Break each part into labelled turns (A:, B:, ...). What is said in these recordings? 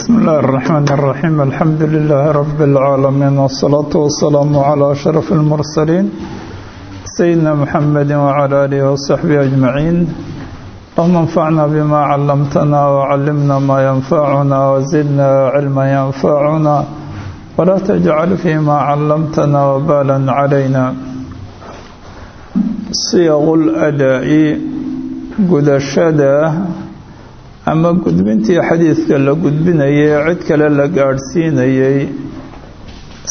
A: بسم الله الرحمن الرحيم الحمد لله رب العالمين والصلاة والسلام على أشرف المرسلين سيدنا محمد وعلى آله وصحبه أجمعين اللهم انفعنا بما علمتنا وعلمنا ما ينفعنا وزدنا علما ينفعنا ولا تجعل فيما علمتنا وبالا علينا صيغ الأداء gudashada ama gudbintii xadiidka la gudbinayay cid kale la gaadhsiinayay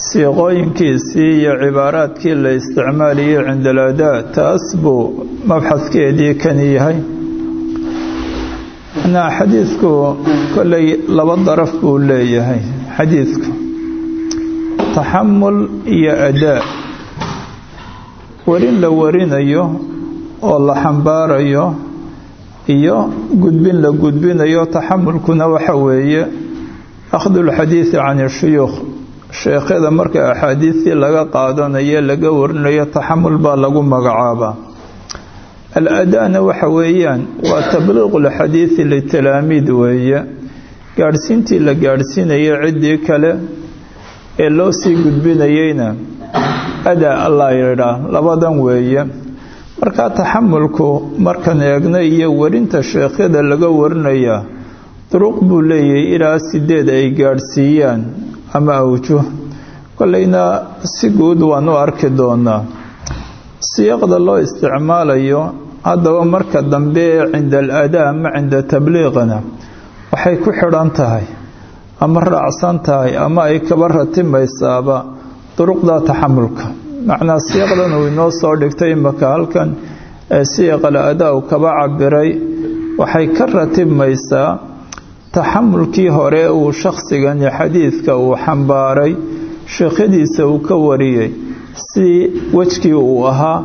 A: siiqooyinkiisii iyo cibaaraadkii la isticmaalayay cinda aladaa taas buu mabxadkeedii kani yahay. Na xadiidku kolley laba daraf buu leeyahay xadiidku taxamul iyo adaa warin la warinayo oo la xambaarayo iyo gudbin la gudbinayo taxamulkuna waxa weeye akhdu lxadiidi can ishuyuukh sheekhyada marka axaadiistii laga qaadanayo laga warinayo taxamul baa lagu magacaabaa al-adaana waxa weeyaan waa tabliiqu lxadiidi litalaamiid weeye. Gaadhsiintii la gaadhsiinaya ciddii kale ee loo sii gudbinayeyna adaa allaa yidhaa labadan weeye markaa taxamulku markan eegna iyo warinta sheekhyada laga warinayaa duruq buu leeyahay ilaa sideed ay gaadhsiiyaan ama awjuh. Kolleyna si guud waan u arki doonaa. Siyaqda loo isticmaalayo haddaba marka dambe ee cinda aladaa ama cinda tabliiqina waxay ku xidhan tahay ama raacsan tahay ama ay kaba ratimaysaaba duruqda taxamulka macnaa siyaqdan uu inoo soo dhigtay imaka halkan ee siyaqal adaa u kaba cabiray waxay ka ratibmaysaa taxamulkii hore uu shakhsigani xadiidka uu xambaaray sheekhadiisa uu ka wariyey si wejkii uu ahaa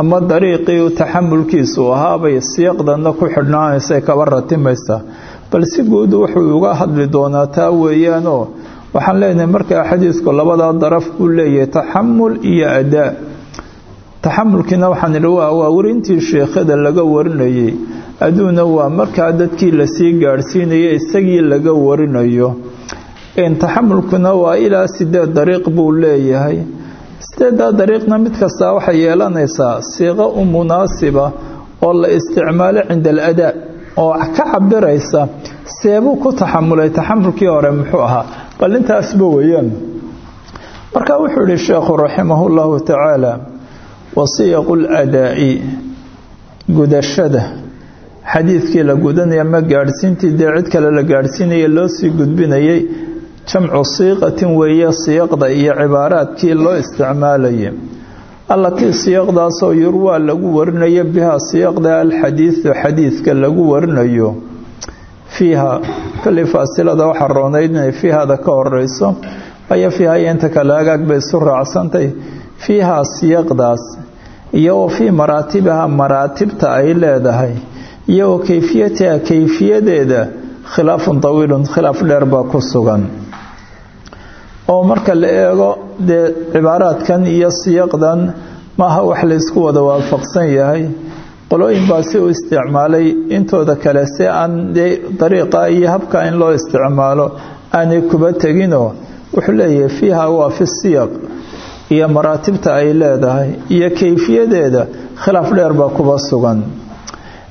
A: ama dariiqii taxamulkiisu ahaabay siyaqdanna ku xidhnaanaysay kaba ratimaysaa bal si guud wuxuu uga hadli doonaa taa weeyaanoo waxaan leenahay markaa xadiidku labadaa daraf buu leeyahay taxamul iyo adaa taxamulkiina waxaan idhi waa waa sheekhada laga warinayay aduuna waa markaa dadkii la sii gaadhsiinaya isagii laga warinayo. Taxamulkuna waa ilaa sideed dariiq buu leeyahay. Sideeddaa dariiqna mid kastaa waxay yeelanaysaa siiqo u munaasiba oo la isticmaalo cinda aladaa oo ka cabiraysa seebuu ku taxamulay taxamulkii hore muxuu ahaa bal intaasba weeyaan? Marka wuxuu yihi sheekhu raximah llahu tacaala wasiyaqu ladaa'i gudashada. Xadiidkii la gudanaya ma gaadhsiintii dee cid kale la gaadhsiinaya loo sii gudbinayay jamcu siiqatin weeye siyaqda iyo cibaaraadkii loo isticmaalayay. Allatii siyaqdaasoo yurwaa lagu warinayo bihaa siyaqda alxadiidu xadiidka lagu warinayo fiiha kolley faasilada waxaa roonayd inay fiihada ka horeyso ayo fiiha iyo inta kale agaag bay isu raacsantay. Fiihaa siyaqdaas iyo wa fii maraatibiha maraatibta ay leedahay iyo wa kayfiyatiha kayfiyadeeda khilaafun tawiilun khilaaf dheer ku sugan. Oo marka la eego dee cibaaraadkan iyo siyaqdan maaha wax laysku wada waafaqsan yahay qolooyin baa si u isticmaalay intooda kale si aan dariiqa iyo habka in loo isticmaalo aanay kuba teginoo. Wuxuu leeyahay fiiha waa fi siyaq. Iyo maraatibta ay leedahay iyo kayfiyadeeda khilaaf dheer baa kuba sugan.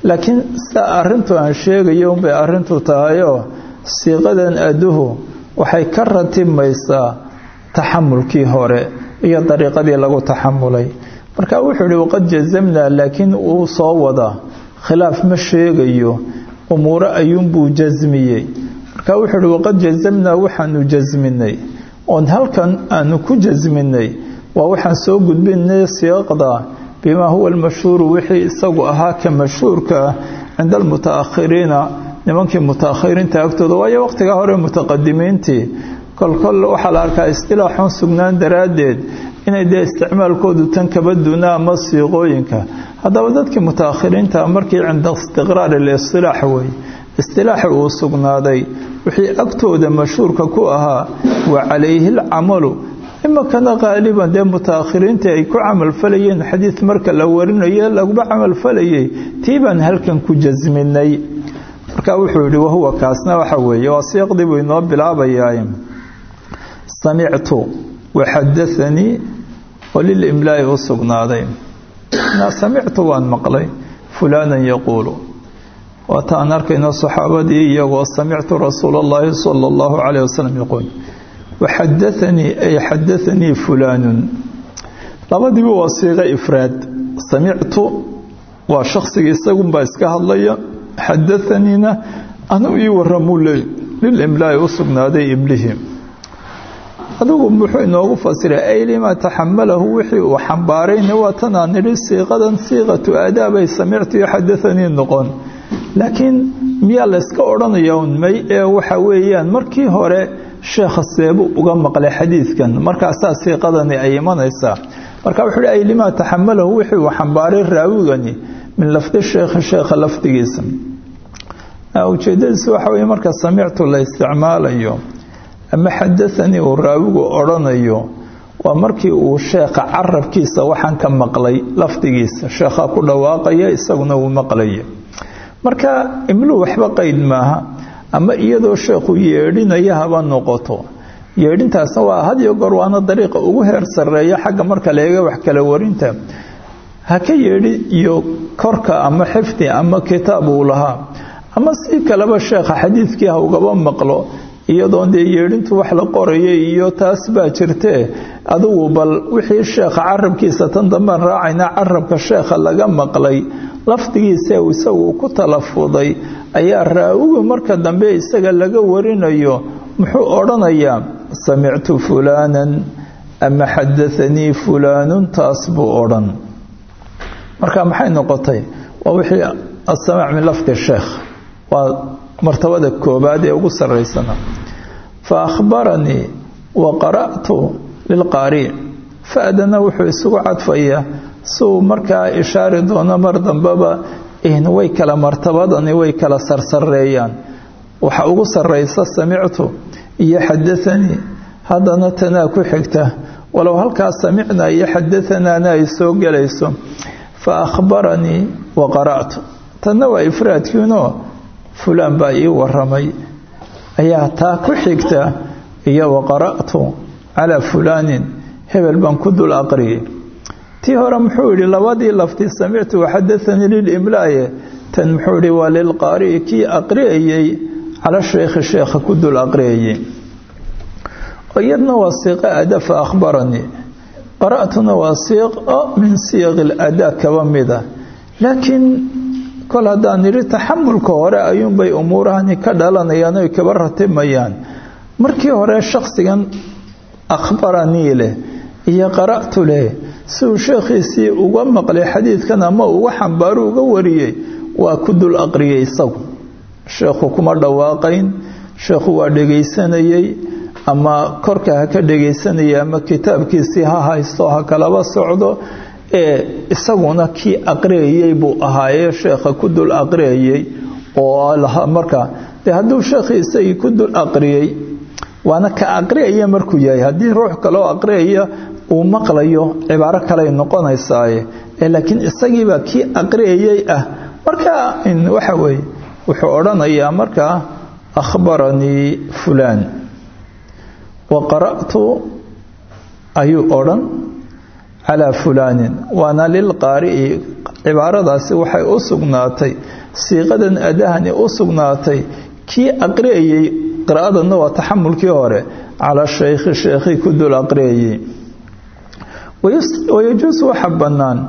A: Laakiin sida arintu aan sheegayo unbay arintu tahayoo siiqadan aduhu waxay ka ratibmaysaa taxamulkii hore iyo dariiqadii lagu taxamulay marka wuxuu ihi waqad jazamnaa laakiin uu soo wadaa khilaaf ma sheegayo umuuro ayuunbuu jasmiyey marka wuxuu ihi waqad jazamnaa waxaanu jasminay oon halkan aanu ku jasminay waa waxaan soo gudbinay siiqda bimaa huwa almashhuuru wixii isagu ahaa ka mashhuurka ah cinda almutaakhiriina. Nimankii mutaakhiriinta agtooda waayo waqtigaa hore mutaqadimiintii. Kolkol waxaa la arkaa istilaaxun sugnaan daraaddeed inay dee isticmaalkoodu tan kaba duuna ama siiqooyinka. Haddaba dadkii mutaakhiriinta markii cinda istiqraar alistilaax wey istilaaxi uu sugnaaday wixii agtooda mashhuurka ku ahaa wa calayhi alcamalu. Imakana qaaliban dee mutaakhiriinta ay ku camalfalayeen xadiid marka la warinayo laguma camalfalayay tii baan halkan ku jasminay. Marka wuxuu yihi wahuwa kaasna waxa weeye waa siiqdii buu inoo bilaabayaa. Samictu waxadaanii oo lilimlaai u sugnaaday. Samictu waan maqlay fulaanan yaquulu. Waata aan arkayno saxaabadii iyagoo samictu rasuula اllahi sala اllahu calayh wasalam yaquul waxadaanii ay xadaanii fulaanun. Labadiiba waa siiqo ifraad. Samictu waa shaksigii isagunbaa iska hadlaya xadaaniina anuu ii waramuu leey lilimlaai u sugnaaday iblihi adigu muxuu inoogu fasiray ay lima taxamalahu wixii uu xambaarayna waa tanaan nidhi siiqadan siiqatu aadaabay samictu iyo xadaanii noqon. Laakiin miyaa layska odhanaya un may ee waxa weeyaan markii hore sheekha seebu uga maqlay xadiidkan markaasaa siiqadani ay imanaysaa. Marka wuxuu hi ay limaa taxamalahu wixii uu xambaaray raawigani min lafdi sheekhi sheekha lafdigiisa. Ujeedadiisu waxa weye marka samictu la isticmaalayo ama xadaanii uu raawigu odhanayo waa markii uu sheekha carabkiisa waxaan ka maqlay lafdigiisa. Sheekhaa ku dhawaaqaya isaguna uu maqlaya marka imluu waxba qeyd maaha ama iyadoo sheekhu yeedhinaya haba noqoto. Yeedhintaasna waa had iyo goor waana dariiqa ugu heer sarreeya xagga marka leega wax kala warinta. Ha ka yeedhi iyo korka ama xifdi ama kitaab uu lahaa. Ama si kaleba sheekha xadiidkii ha ugaba maqlo iyadoon dee yeedhintu wax la qorayay iyo taas baa jirtee adigu bal wixii sheekha carabkiisa tan dambaan raacaynaa carabka sheekha laga maqlay lafdigiisa isagu ku talafuday ayaa raawigu marka dambe isaga laga warinayo. Muxuu odhanayaa samictu fulaanan ama xadaanii fulaanun? taas buu odhan. Marka maxay noqotay? Waa wixii asamac min lafdi sheekh. Waa martabada koobaad ee ugu saraysana fa akhbaranii wa qara'tu lilqaari fa'dana wuxuu isugu cadfayaa siuu markaa ishaari doono mar dambeba way kala martabadani way kala sarsareeyaan waxa ugu saraysa samictu iyo xadaanii haddana tanaa ku xigta. Walow halkaa samicnaa iyo xadaanaana ay soo gelayso. Fa akhbaranii wa qara'tu. Tanna waa ifraadkiinoo fulaan baa ii waramay. Ayaa taa ku xigta iyo wa qara'tu calaa fulaanin. Hebel baan ku dul aqriyay tii hore muxuu yidhi labadii lafti samictu waxadaanii lilimlaaye tan muxuu yidhi waa lilqaari'i kii aqriyayey cala sheekhi sheekha ku dul aqriyayey. Iyadna waa siiqo ada fa akhbaranii qara'tuna waa siiqo min siyaqi ladaa kaba mida. Laakiin kol haddaan nidhi taxamulka hore ayuunbay umuurahani ka dhalanayaan oy kaba ratimayaan. Markii hore shakhsigan akhbaranii leh iyo qara'tu leh si uu sheekhiisii uga maqlay xadiidkan ama uga xambaaru uga wariyey waa ku dul aqriyay isagu. Sheekhu kuma dhawaaqayn sheekhu waa dhegaysanayey ama korka ha ka dhegaysanaya ama kitaabkiisii ha haysto ha kalaba socdo isaguna kii aqriyayey buu ahaayee sheekha ku dul aqriyayey oo marka dee hadduu sheekhii isagii ku dul aqriyey waana ka aqriyaya markuu yahay. Haddii ruux kaloo aqriyaya uu maqlayo cibaaro kaley noqonaysaaye. Laakiin isagiibaa kii aqriyayey ah. Marka waxa weeye wuxuu odhanayaa markaa akhbaranii fulaan. Wa qara'tu? ayuu odhan calaa fulaanin. Waana lilqaari'i cibaaradaasi waxay u sugnaatay. Siiqadan adahani u sugnaatay. Kii aqriyayey qira'adanna waa taxamulkii hore. Calaa shaykhi sheekhii ku dul aqriyayey. Wayajuusu waxa bannaan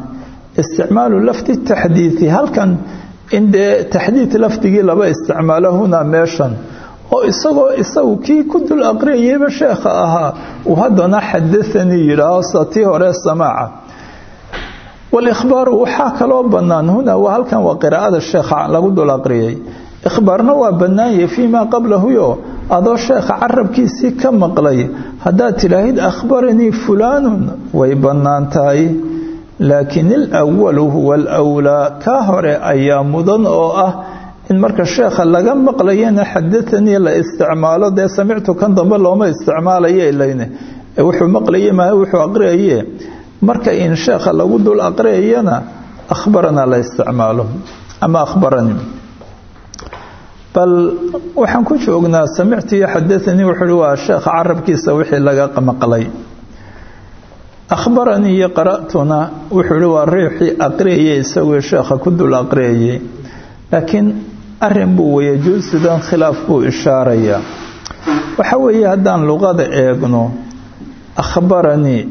A: isticmaalu lafdi taxdiidi halkan in dee taxdiid lafdigii laba isticmaalo hunaa meeshan oo isagoo isagu kii ku dul aqriyayeyba sheekha ahaa uu haddana xadaanii yidhaaho tii hore samaaca. Walikhbaaru waxaa kaloo bannaan hunaa waa halkan waa qiraa'ada sheekha lagu dul aqriyay. Ikhbaarna waa bannaanyay fii maa qablahuyo adoo sheekha carabkiisii ka maqlay. Haddaad tidhaahid akhbaranii fulaanun way bannaan tahay. Laakiin ilawalu huwa alwlaa kaa hore ayaa mudan oo ah in marka sheekha laga maqlayana xadaanii la isticmaalo dee samictu kan dambe looma isticmaalayo ilayne wuxuu maqlaye maaha wuxuu aqriyaye marka in sheekha lagu dul aqriyayana akhbarana la isticmaalo ama akhbaranii bal waxaan ku joognaa samictu iyo xadaanii wuxuu waa sheekha carabkiisa wixii laga maqlay. Akhbaranii iyo qara'tuna wuxuu waa riixii aqriyayay isagoo sheekha ku dul aqriyayay laakiin arrin buu wayajuusudan khilaaf buu ishaarayaa waxa weeye haddaan luqada eegno akhbaranii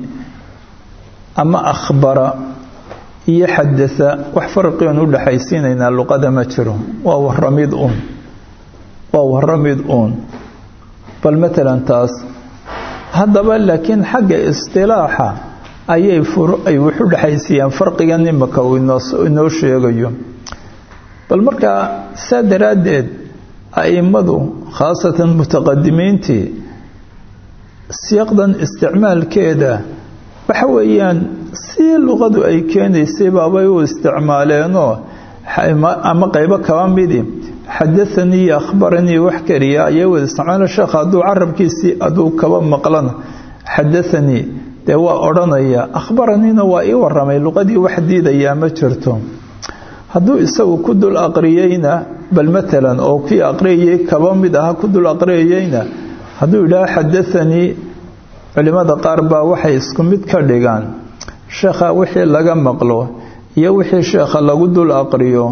A: ama akhbara iyo xadaa wax farqigan u dhexaysiinaynaa luqada ma jiro. Waa waramid uun. Waa waramid uun. Bal matalan taas haddaba laakiin xagga istilaaxa ayay ay wuxu dhexaysiiyaan farqigan imika uu inoo sheegayo bal markaa saa daraaddeed a'immadu khaasatan mutaqadimiintii siyaaqdan isticmaalkeeda waxa weeyaan si luqadu ay keenaysay baabay u isticmaaleenoo ama qaybo kaba midi. Xadaanii akhbaranii wax keliya ayay wada isticmaala sheekha hadduu carabkiisii aduu kaba maqlana xadaanii dee waa odhanaya. Akhbaraniina waa ii waramay luqadii wax diidayaa ma jirto hadduu isagu ku dul aqriyeyna bal matalan oo kii aqriyayay kaba mid aha ku dul aqriyayeyna hadduu yidhaha xadaanii culimmada qaar baa waxay isku mid ka dhigaan. Sheekha wixii laga maqlo iyo wixii sheekha lagu dul aqriyo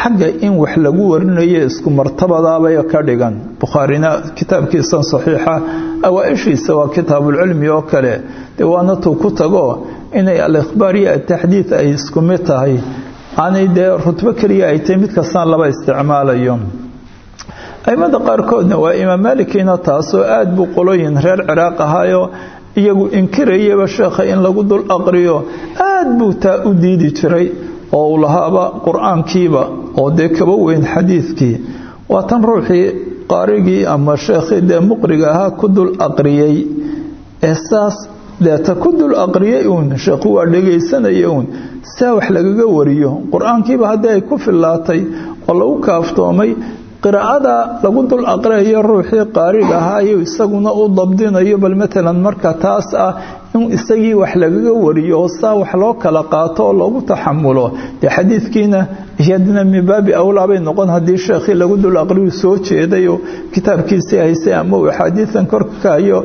A: xagga in wax lagu warinayo isku martabadaabay ka dhigan bukhaarina kitaabkiisan saxiixa awaa-ishiisa waa kitaabulcilmi oo kale. Dee waana tuu ku tago inay al-ikhbaar iyo ataxdiid ay isku mid tahay aanay dee rutbo keliya ay tahay mid kastaan laba isticmaalayo. Aimada qaarkoodna waa imaam maalikina taasoo aada buu qolooyin reer ciraaq ahaayo iyagu inkirayaba sheekha in lagu dul aqriyo aada buu taa u diidi jiray oo uu lahaaba qur'aankiiba oo dee kaba weyn xadiidkii. Waa tan ruuxii qaarigii ama sheekhii dee muqriga ahaa ku dul aqriyey. Ee saas deeta ku dul aqriyay uun sheekhu waa dhegaysanaya uun. Saa wax lagaga wariyo. Qur'aankiiba haddii ay ku fillaatay oo lagu kaaftoomay qiraa'ada lagu dul aqriyayo ruuxii qaariga ahaa iyo isaguna u dabdinayo bal matalan marka taas ah in isagii wax lagaga wariyo oo wax loo kala qaato oo loogu taxamulo dee xadiidkiina iyadina min awlaa bay noqon haddii sheekhii lagu dul aqriyu soo jeedayo kitaabkiisii haysay ama uu axaadiidan korkayo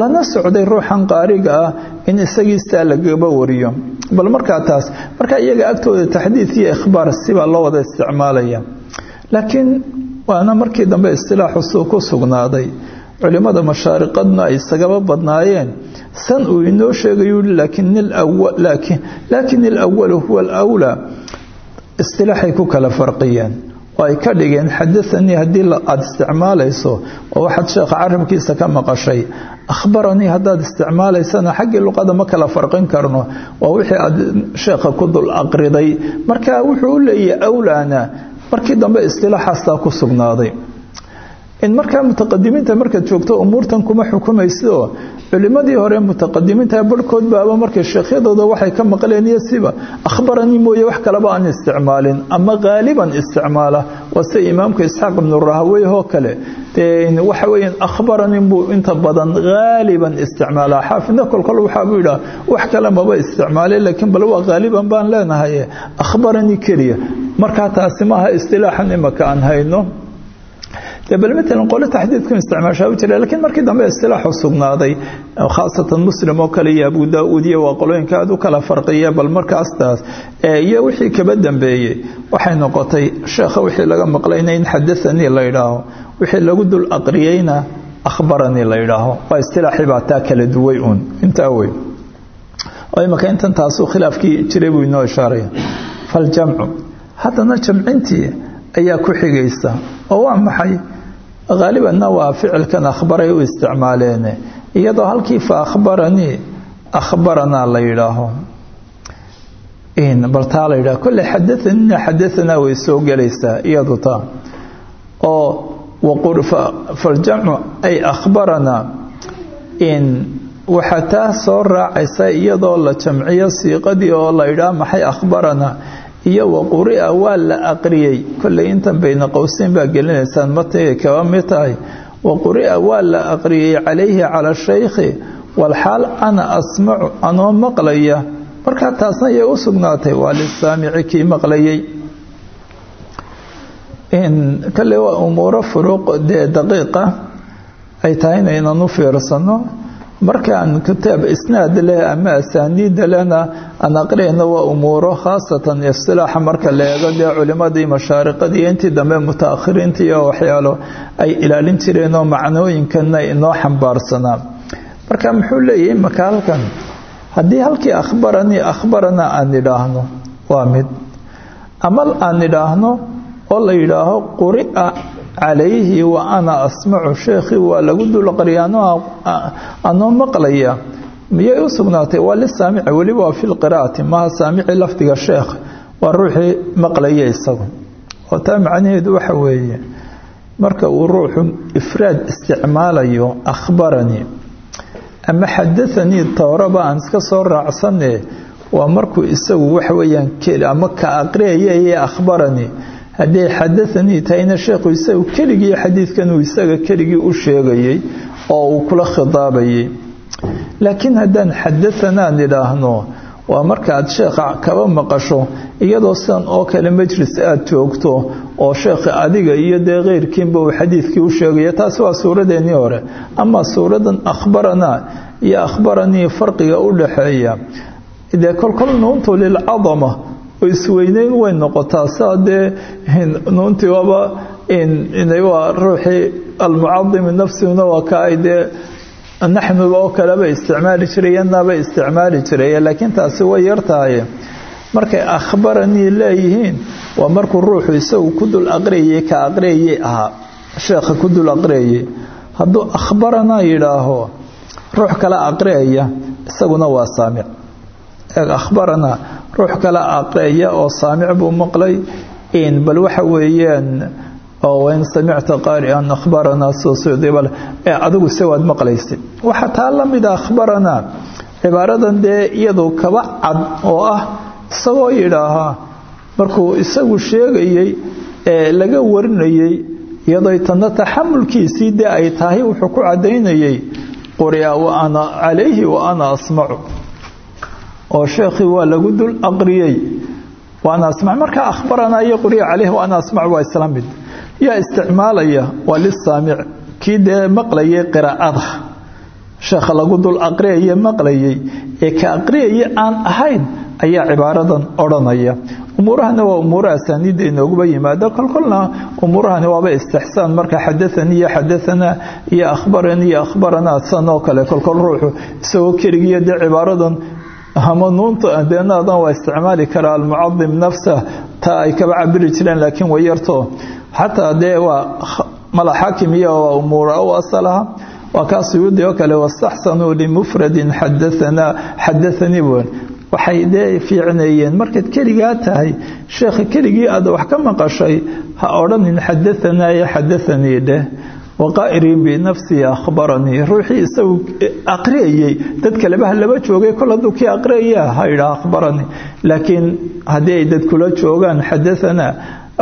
A: lana socday ruuxan qaariga ah in isagii lagaba wariyo. Bal markaa taas marka iyaga agtooda taxdiid iyo ikhbaar sibaa loo wada isticmaalaya. Laakiin waana markii dambe istilaaxu ku sugnaaday. Culimmada mashaariqadna ay isagaba badnaayeen san uu inoo sheegayu laakin ilawalu huwa alwlaa istilaaxay ku kala farqiyeen. Oo ay ka dhigeen xadaanii haddii aada isticmaalayso oo waxaad sheekha carabkiisa ka maqashay akhbaranii haddaad isticmaalaysana xaggii luqada ma kala farqin karno. Waa wixii aad sheekha ku dul aqriday. Marka wuxuu u leeyahay awlaana markii dambe istilaaxaastaa ku sugnaaday in markaa mutaqadimiinta markaad joogto umuurtan kuma xukumaysidoo culimadii hore mutaqadimiinta barhkood baaba markay sheekhyadooda waxay ka maqleen iyo siba akhbaranii mooye wax kaleba aan isticmaalin. Ama haaliban isticmaala waa sida imaamka isxaaq ibnu rahawey oo kale. Waxa weeyaan akhbaranii buu inta badan haaliban isticmaalaa xaafidna kolkol waxaabuu yidhaha wax kale maba isticmaalay laakiin bal waa haaliban baan leenahay. Akhbaranii keliya. Markaa taasi maaha istilaaxan imaka aan hayno bal matalan qole taxdiidku isticmaashaa u jira lakiin markii dambe istilaaxu sugnaaday khaasatan muslim oo kale iyo abu daa-uud iyo waa qolooyinka aada u kala farqiya bal markaastaas iyo wixii kaba dambeeyey waxay noqotay sheekha wixii laga maqlayna in xadaanii la yidhaaho wixii lagu dul aqriyeyna akhbaranii la yidhaaho waa istilaaxii baa taa kala duway uun intaa wey oo imaka intan taasuu khilaafkii jiray buu inoo ishaaraya. Faljamcu haddana jamcintii ayaa ku xigaysa oo waa maxay haalibanna waa ficilkan akhbaray u isticmaaleen iyadoo halkii fa akhbaranii akhbaranaa la yidhaaho bal taa la yidhaho kolley xadaanina xadaanaa way soo gelaysaa iyadu taa oo faljamcu ay akhbaranaa waxaa taa soo raacaysa iyadoo la jamciyo siiqadii oo la yidhaah maxay akhbaranaa iyo waquria waa la aqriyey. Kolley intan bayna qowseyn baa gelinaysaan matagay kaba mid tahay. Waquria waa la aqriyey calayhi cala shaykhi walxaal ana asmacu anoo maqlaya. Markaa taasna yay u sugnaatay waa lisaamici kii maqlayey kale waa umuuro furuuq dee daqiiqa ay tahay inaynan u fiirsano markaan kitaab isnaad leh ama asaaniida lehna aan aqriyayna waa umuuro khaasatan istilaaxa marka la dee culimadii mashaariqadii intii dambe mutaakhiriinta iyo waxyaalo ay ilaalin jireen oo macnooyinkana inoo xambaarsanaa marka muxuu leeyahay maka halkan haddii halkii akhbaranii akhbarana aan idhaahno waa mid. Amal aan idhaahno oo la yidhaaho quri'a calayhi wa ana asmacu sheekhii waa lagu dulqariya anoo maqlaya. Miyay u sugnaatay? Waa lisaamici weliba waa fi lqiraa'ati maha saamici lafdiga sheekh. Waa ruuxii maqlaya isagu. Oo taa macnaheedu waxa weeye marka uu ruuxu ifraad isticmaalayo akhbaranii ama xadaanii tooraba aan iska soo raacsane waa markuu isagu waxa weyaan ama ka aqriyaya akhbaranii haddii xadaanii tahayna sheekhu isagu keligii xadiidkan uu isaga keligii u sheegayey oo uu kula khidaabayay laakiin haddaan xadaanaan idhaahno waa markaaad sheekha kaba maqasho iyadoo sidan oo kale majlis aada joogto oo sheekha adiga iyo dee keyrkiinba uu xadiidkii u sheegaya taasi waa suuradeennii hore. Ama suuradan akhbaranaa iyo akhbaranii farqiga u dhaxeeya dee kolkol lilcadama isweyneyn way noqotaa saa dee nuuntii waaba waa ruuxii almucadimi nafsiguna waa ka ay dee oo kaleba isticmaali jiray yanaba isticmaali jiray laakiin taasi way yartahay markay akhbaranii leeyihiin waa markuu ruuxu isagu ku dul aqriyayay ka aqriyayay ahaa sheekha ku dul aqriyayay hadduu akhbaranaa yidhaaho ruux kale aqriyaya isaguna waa saamic. Akhbaranaa ruux kale aqriyaya oo saamic buu maqlay. Bal waxa weeyaan wain samicta qaari'an akhbaranaa soosodbal adigu se waad maqlaysay. Waxaa taa la mida akhbaranaa cibaaradan dee iyadu kaba cad oo ah isagoo yidhaahaa markuu isagu sheegayey ee laga warinayey iyadoo tanna taxamulkiisii dee ay tahay wuxuu ku cadaynayey quri'a wa ana calayhi wa ana asmacu oo sheekhii waa lagu dul aqriyey. Waana asmac markaa akhbaranaa iyo quri'a calayhi wa ana asmacu waa isla mid yaa isticmaalaya waa lisaamic kii dee maqlayay qiraa'ada sheekha lagu dul aqriyaye maqlayay. Ee ka aqriyaya aan ahayn ayaa cibaaradan odhanaya. Umuurahana waa umuuro asaaniidda inooguba yimaado. Kolkolna umuurahani waaba istixsaan. Marka xadaanii iyo xadaanaa iyo akhbaranii iyo akhbaranaa san oo kale kolkol ruuxu isagoo keligiiyo dee cibaaradan ama nuunta deenaadan waa isticmaali karaa almucadim nafsa taa ay kaba cabiri jireen laakiin way yarto. Xataa dee waa mala xaakim iyo waa umuura u asalaha waa kaa suyuudi oo kale wastaxsanuu limufradin xadaanaa xadaanii buen waxay dee fiicneeyeen. Markaad keligaa tahay sheekha keligii aad wax ka maqashay ha odhanin xadaanaa iyo xadaanii dheh waqaa'irin binafsii akhbaranii ruuxii isagu aqriyayey dad kalebaha laba joogay kol hadduu kii aqriyaya ha idhaa akhbaranii laakiin haddii ay dad kula joogaan xadaanaa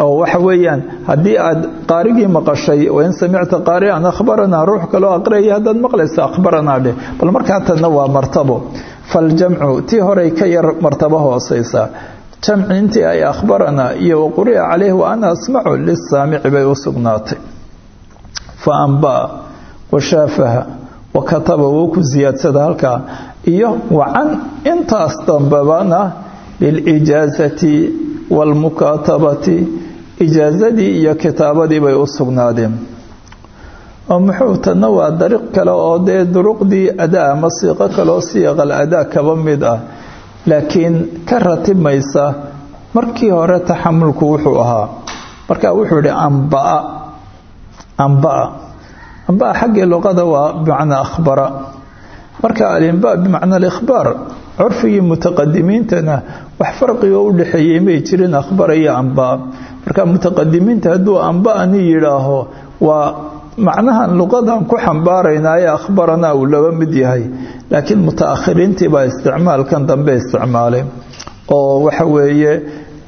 A: oo waxa weeyaan haddii aad qaarigii maqashay wain samicta qaari'an akhbaranaa ruux kaloo aqriyaya haddaad maqlayso akhbaranaa dheh. Bal markaa tanna waa martabo. Faljamcu tii horey ka yar martabo hooseysa jamci intii ay akhbaranaa iyo waquri'a calayhi wa ana asmacu lisaamici bay u sugnaatay fa ambaa washaafaha wa kataba wuu ku siyaadsada halkaa iyo wacan intaas dambabana lilijaazati waalmukaatabati ijaazadii iyo kitaabadii bay u sugnaadeen. Oo muxuu tanna waa dariiq kale oo dee duruqdii adaa ama kaleoo siiqal adaa kaba mid ah laakiin ka ratibmaysa markii hore taxamulku wuxuu ahaa. Marka wuxuu ihi ambaa ambaa ambaa xaggii luqada waa bimacnaa akhbara. Marka alimba bimacna alikhbaar curfigii mutaqadimiintana wax farqigo u dhexeeyey may jirin akhbara iyo ambaa marka mutaqadimiinta hadduu amba'ani yidhaaho waa macnahan luqadan ku xambaaraynaa ee akhbarana uu laba mid yahay. Laakiin mutaakhiriintii baa isticmaalkan dambe isticmaalay. Oo waxa weeye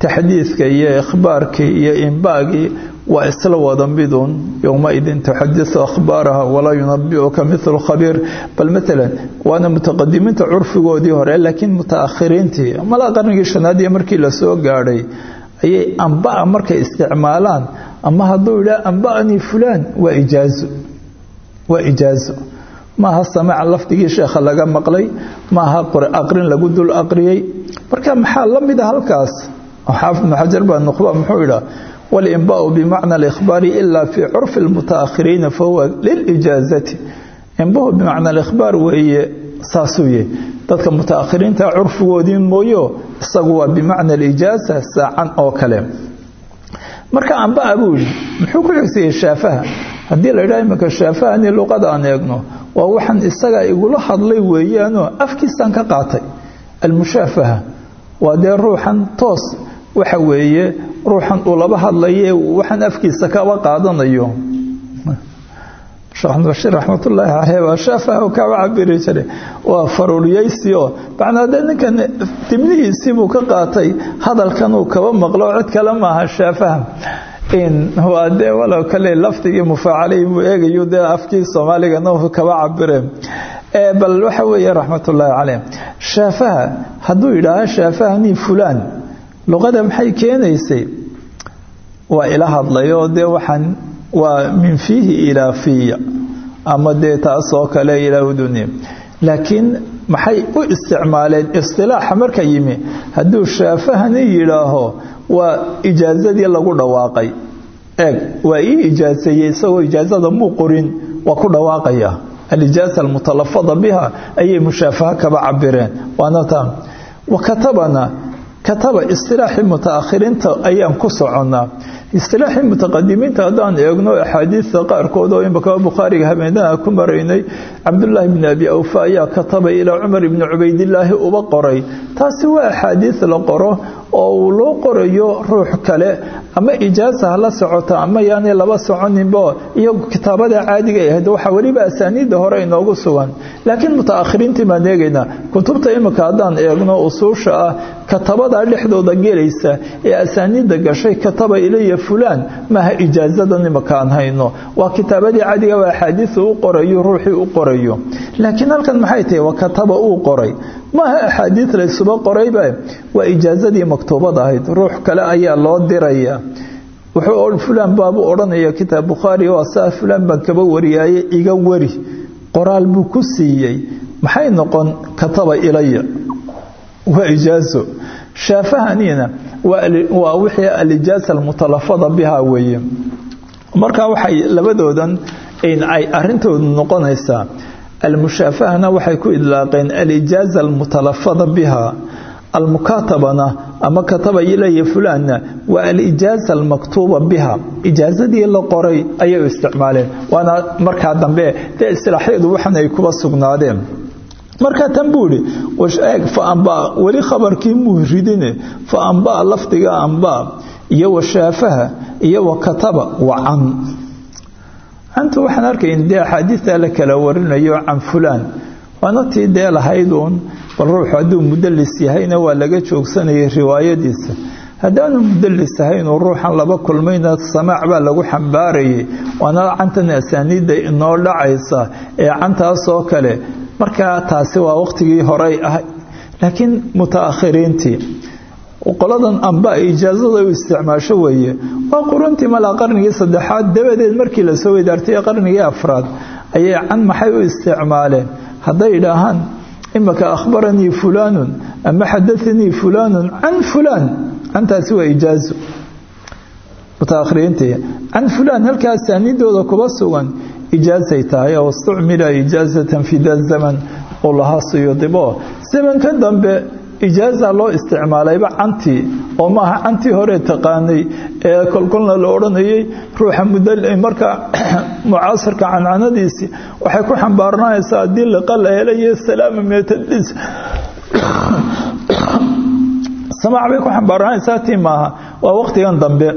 A: taxdiidka iyo ikhbaarkii iyo imbaagii waa isla wada midun yowmaidin tuxadisu akhbaaraha walaa yunabiuka milu khabiir bal maalan waana mutaqadimiinta curfigoodii hore laakiin mutaakhiriintii malaa qarnigii shanaad iyo markii la soo gaadhay ayay ambaa markay isticmaalaan. Ama hadduu yidhaha amba'anii fulaan waa ijaazo waa ijaazo maaha samaaca lafdigii sheekha laga maqlay maaha aqrin lagu dul aqriyey. Marka maxaa la mida halkaas? Xaafid ibnu xajar baa nuqba bimacna alikhbaari ila fii curfi almutaakhiriina fahuwa lilijaazati inbahu bimacna alikhbaar weeye saasuu yahy dadka mutaakhiriinta curfigoodii mooyo isagu waa bimacna alijaaza saacan oo kale marka ambaa buu yidhi muxuu ku xigsiiyey shaafaha haddii la yidhaha iminka shaafahani luqada aan eegno waa waxaan isaga igula hadlay weeyaanoo afkiisaan ka qaatay almushaafaha ruuxan uu laba hadlaye waxaan afkiisa kaba qaadanayo. Sheekh bashir raxmatullaahi caleyh waa shaafaha kaba cabiri waa faruuriyeysi oo macnaa dee ninkan dibnihiisiibuu ka qaatay hadalkan uu kaba maqlo cid kale maaha shaafaha waa dee walow kale lafdigii mufaacalay buu eegayo dee afkii soomaaligana kaba cabire bal waxa weeye raxmatullaahi caleyh shaafaha hadduu yidhaaha shaafahanii fulaan luqada maxay keenaysay? Waa ila hadlayo dee waxaan waa min fiihi ilaa fiya ama dee taasoo kale ilaa uduni. Laakiin maxay u isticmaaleen istilaaxa marka yimi? Hadduu shaafahani yidhaaho waa ijaazadii lagu dhawaaqay. Eeg waa ii ijaaseeyey isagoo ijaazada muu qorin waa ku dhawaaqaya. Alijaaza almutalafada biha ayay mushaafaha kaba cabireen waana taa wakatabana kataba istilaaxii mutaakhiriinta ayaan ku soconnaa istilaaxii mutaqadimiinta haddaan eegno axaadiista qaarkood oo imaka bukhaariga habeenaha ku maraynay cabdulaahi bni abi awfa ayaa kataba ilaa cumar ibni cubaydilaahi uba qoray. Taasi waa axaadiis la qoro oo loo qorayo ruux kale ama ijaaza ha la socota ama yaanay laba soconinbo iyagu kitaabada caadiga ahayd waxaa weliba asaaniidda hore inoogu sugan. Laakiin mutaakhiriintii baan eegaynaa kutubta imika haddaan eegno usuusha ah katabadaa dhexdooda gelaysa ee asaaniidda gashay kataba ilaya fulaan maaha ijaazadan imika aan hayno. Waa kitaabadii caadiga waa axaadiisa u qorayo ruuxii u qorayo. Laakiin halkan maxay tahay? Waa kataba uu qoray. Maaha axaadiis laysuba qorayba waa ijaazadii maktuubad ahayd. Ruux kale ayaa loo diraya. Wuxuu fulaan baabuu odhanaya kitaab bukhaari oo saa fulaan baan kaba wariyaaye iga wari. Qoraal buu ku siiyey. Maxay noqon kataba ilaya? Waa ijaazo. Shaafahaniina waa wixii alijaaza almutalafada biha weeye. Marka waxay labadoodan ay arintoodu noqonaysaa almushaafahana waxay ku idlaaqeen alijaaza almutalafada biha almukaatabana ama kataba ilaya fulaanna waa alijaaza almaktuuba biha. Ijaazadii la qoray ayay u isticmaaleen waana markaa dambe dee istilaaxyadu waxan ay kuba sugnaadeen markaa tan buu idhi weli khabarkii muhridine fa ambaa lafdiga ambaa iyo wa iyo wa wa can. Canta waxaan arkayn dee axaadiista la kala warinayo can fulaan. Waana tii dee lahayduun bal ruuxu hadduu mudalis yahayna waa laga joogsanayay riwaayadiisa. Haddaanu mudalis ahaynuu ruuxan laba kulmayna samaac baa lagu xambaarayay waana cantan asaaniidda inoo dhacaysa ee cantaasoo kale markaa taasi waa wakhtigii horey ahay. Laakiin mutaakhiriintii qoladan amba ijaazada u isticmaasho weeye. Waa quruntii malaa qarnigii saddexaad dabadeed markii la soo weydaartay qarnigii afraad ayay can maxay u isticmaaleen? Hadday idhaahaan imaka akhbaranii fulaanun ama xadaanii fulaanun can fulaan. Cantaasi waa ijaazo mutaakhiriintii can fulaan halkaa asaaniidooda kuba sugan ijaazay tahay oo istucmila ijaazatan fi da zaman uu lahaa siyudibo zamanka dambe ijaaza loo isticmaalayba cantii oo maaha cantii hore taqaanay ee kolkolna la odhanayay ruuxa marka mucaasirka cancanadiisii waxay ku xambaarnaysaa haddii liqa la helayo salaama meetadis samaac bay ku xambaarnaysaa tii maaha waa waqtigan dambe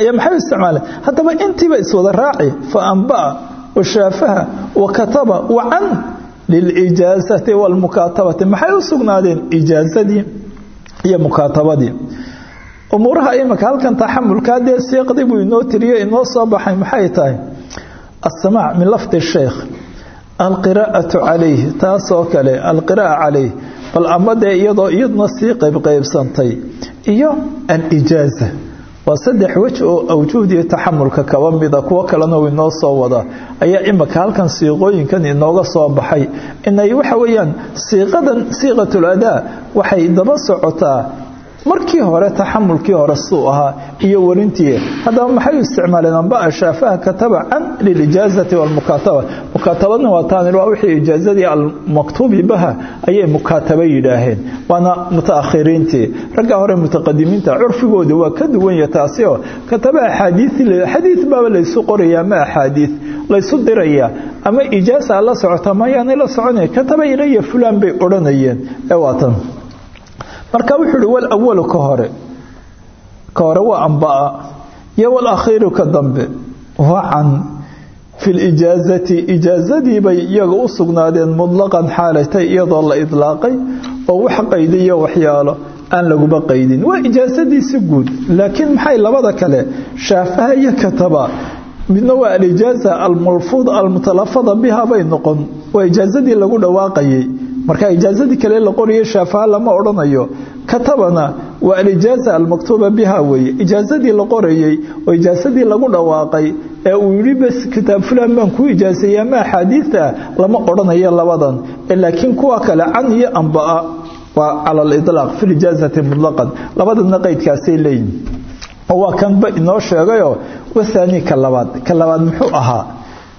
A: ayaa maxay u isticmaaleen haddaba intiiba iswada raaci fa ambaa wa shaafaha wa kataba wa can lilijaazati walmukaatabati maxay u sugnaadeen? Ijaazadii iyo mukaatabadii umuuraha imika halkan taxamulkaa dee siiqdii buu inoo tiriyo inoo soo baxay maxay tahay? Asamaac min lafdi sheekh alqiraa'atu calayh taasoo kale alqiraa'a calayh bal ama dee iyadoo iyaduna sii qaybqaybsantay iyo alijaaza waa saddex wej oo awjuhdii taxamulka kaba mida kuwo kalena uu inoo soo wada ayaa imika halkan siiqooyinkan inooga soo baxay. Inay waxa weeyaan siiqadan siiqatul adaa waxay daba socotaa markii hore taxamulkii hore suu ahaa iyo warintii haddaba maxay isticmaaleen ambaa shaafaha kataba lilijaazati walmukaataba mukaatabadna waa taan waa wixii ijaazadii almaktuubi baha ayay mukaataba yidhaaheen. Waana mutaakhiriintii. Ragga hore mutaqadimiinta curfigooda waa ka duwan yahay taasi oo kataba axaadiis xadiis baaba laysu qoraya ama axaadiis laysu diraya. Ama ijaaza la socota mayaanay la soconaya kataba ilaya fulaan bay odhanayeen. Ee waatan marka wuxuu uhi wal awalu ka hore. Ka hore waa ambaa iyo wal akhiiru ka dambe waa can. Fi lijaazati ijaazadii bay iyaga u sugnaadeen mudlaqan xaalatay iyadoo la idlaaqay oo wax qaydiyo waxyaalo aan laguba qaydin. Waa ijaazadiisi guud laakiin maxay labada kale? Shaafaha iyo kataba. Midna waa alijaaza almalfuud almutalafada biha bay noqon. Waa ijaazadii lagu dhawaaqayay marka ijaazadii kale la qoriyay shaafaha lama odhanayo. Katabana waa alijaaza almaktuuba biha weeye. Ijaazadii la qorayey oo ijaazadii lagu dhawaaqay ee uu yidhi bas kitaab fulan baan kuu ijaazeeyey ama axaadiida lama odhanayo labadan. Laakiin kuwa kale can iyo ambaa waa cala aliطlaaq fi lijaazati mutlaqan. Labadana qaydkaasay leeyihiin oo waa kanba inoo sheegayoo wahaani ka labaad. Ka labaad muxuu ahaa?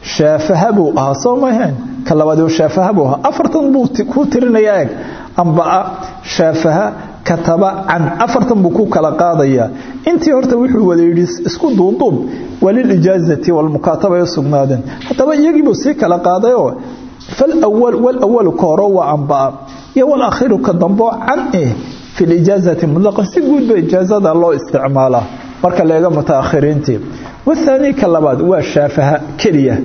A: Shaafaha buu ahaa soo maheen ka labaad shaafaha buu ahaa. Afartan buu ku tirinayaa eg. Ambaa shaafaha kataba can. Afartan buu ku kala qaadayaa intii horta wuxuu wada yidhi isku duuduub walilijaazati walmukaataba ay sugnaadeen. Haddaba iyagiibuu sii kala qaadayoo walawalu ka horo waa ambaa iyo walakhiru ka dambo can eh fi lijaazati mutlaqan si guudba ijaazada loo isticmaalaa. Marka leega mutaakhiriintii wathaani ka labaad waa shaafaha keliya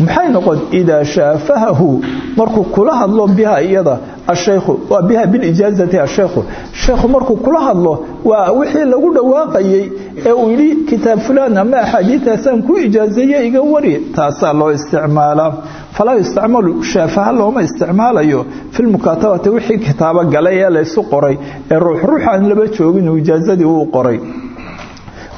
A: maxay noqon? Idaa shaafahahu. Markuu kula hadlo biha iyada ashaykhu waa biha bilijaazati ashaykhu sheekhu markuu kula hadlo waa wixii lagu dhawaaqayay ee uu yidhi kitaab fulaan ama axaadiidaasaan ku ijaazeeye iga wari. Taasaa loo isticmaalaa falaa yustacmalu shaafaha looma isticmaalayo. Fi lmukaatabati wixii kitaabo galay ee laysu qoray ee ruux ruux aan laba joogin ijaazadii uu qoray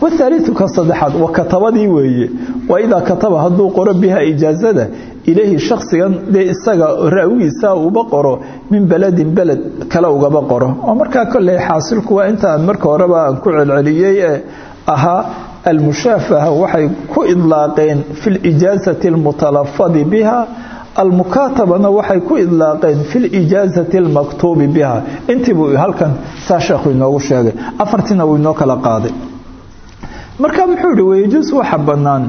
A: wthaaliu ka saddexaad waa katabadii weeye. Waa idaa kataba hadduu qoro biha ijaazada ilayhi shaksigan dee isaga raawigiisa uba qoro min beledin beled kale ugaba qoro. Oo markaa koley xaasilku waa intaan marka horeba aan ku celceliyey ee ahaa almushaafaha waxay ku idlaaqeen fi lijaazati almutalafadi biha almukaatabana waxay ku idlaaqeen fi lijaazati almaktuubi biha. Intiibuu halkan saa sheekhu inoogu sheegay. Afartiina uu inoo kala qaaday marka muxuu yihi wayajuus waxa bannaan.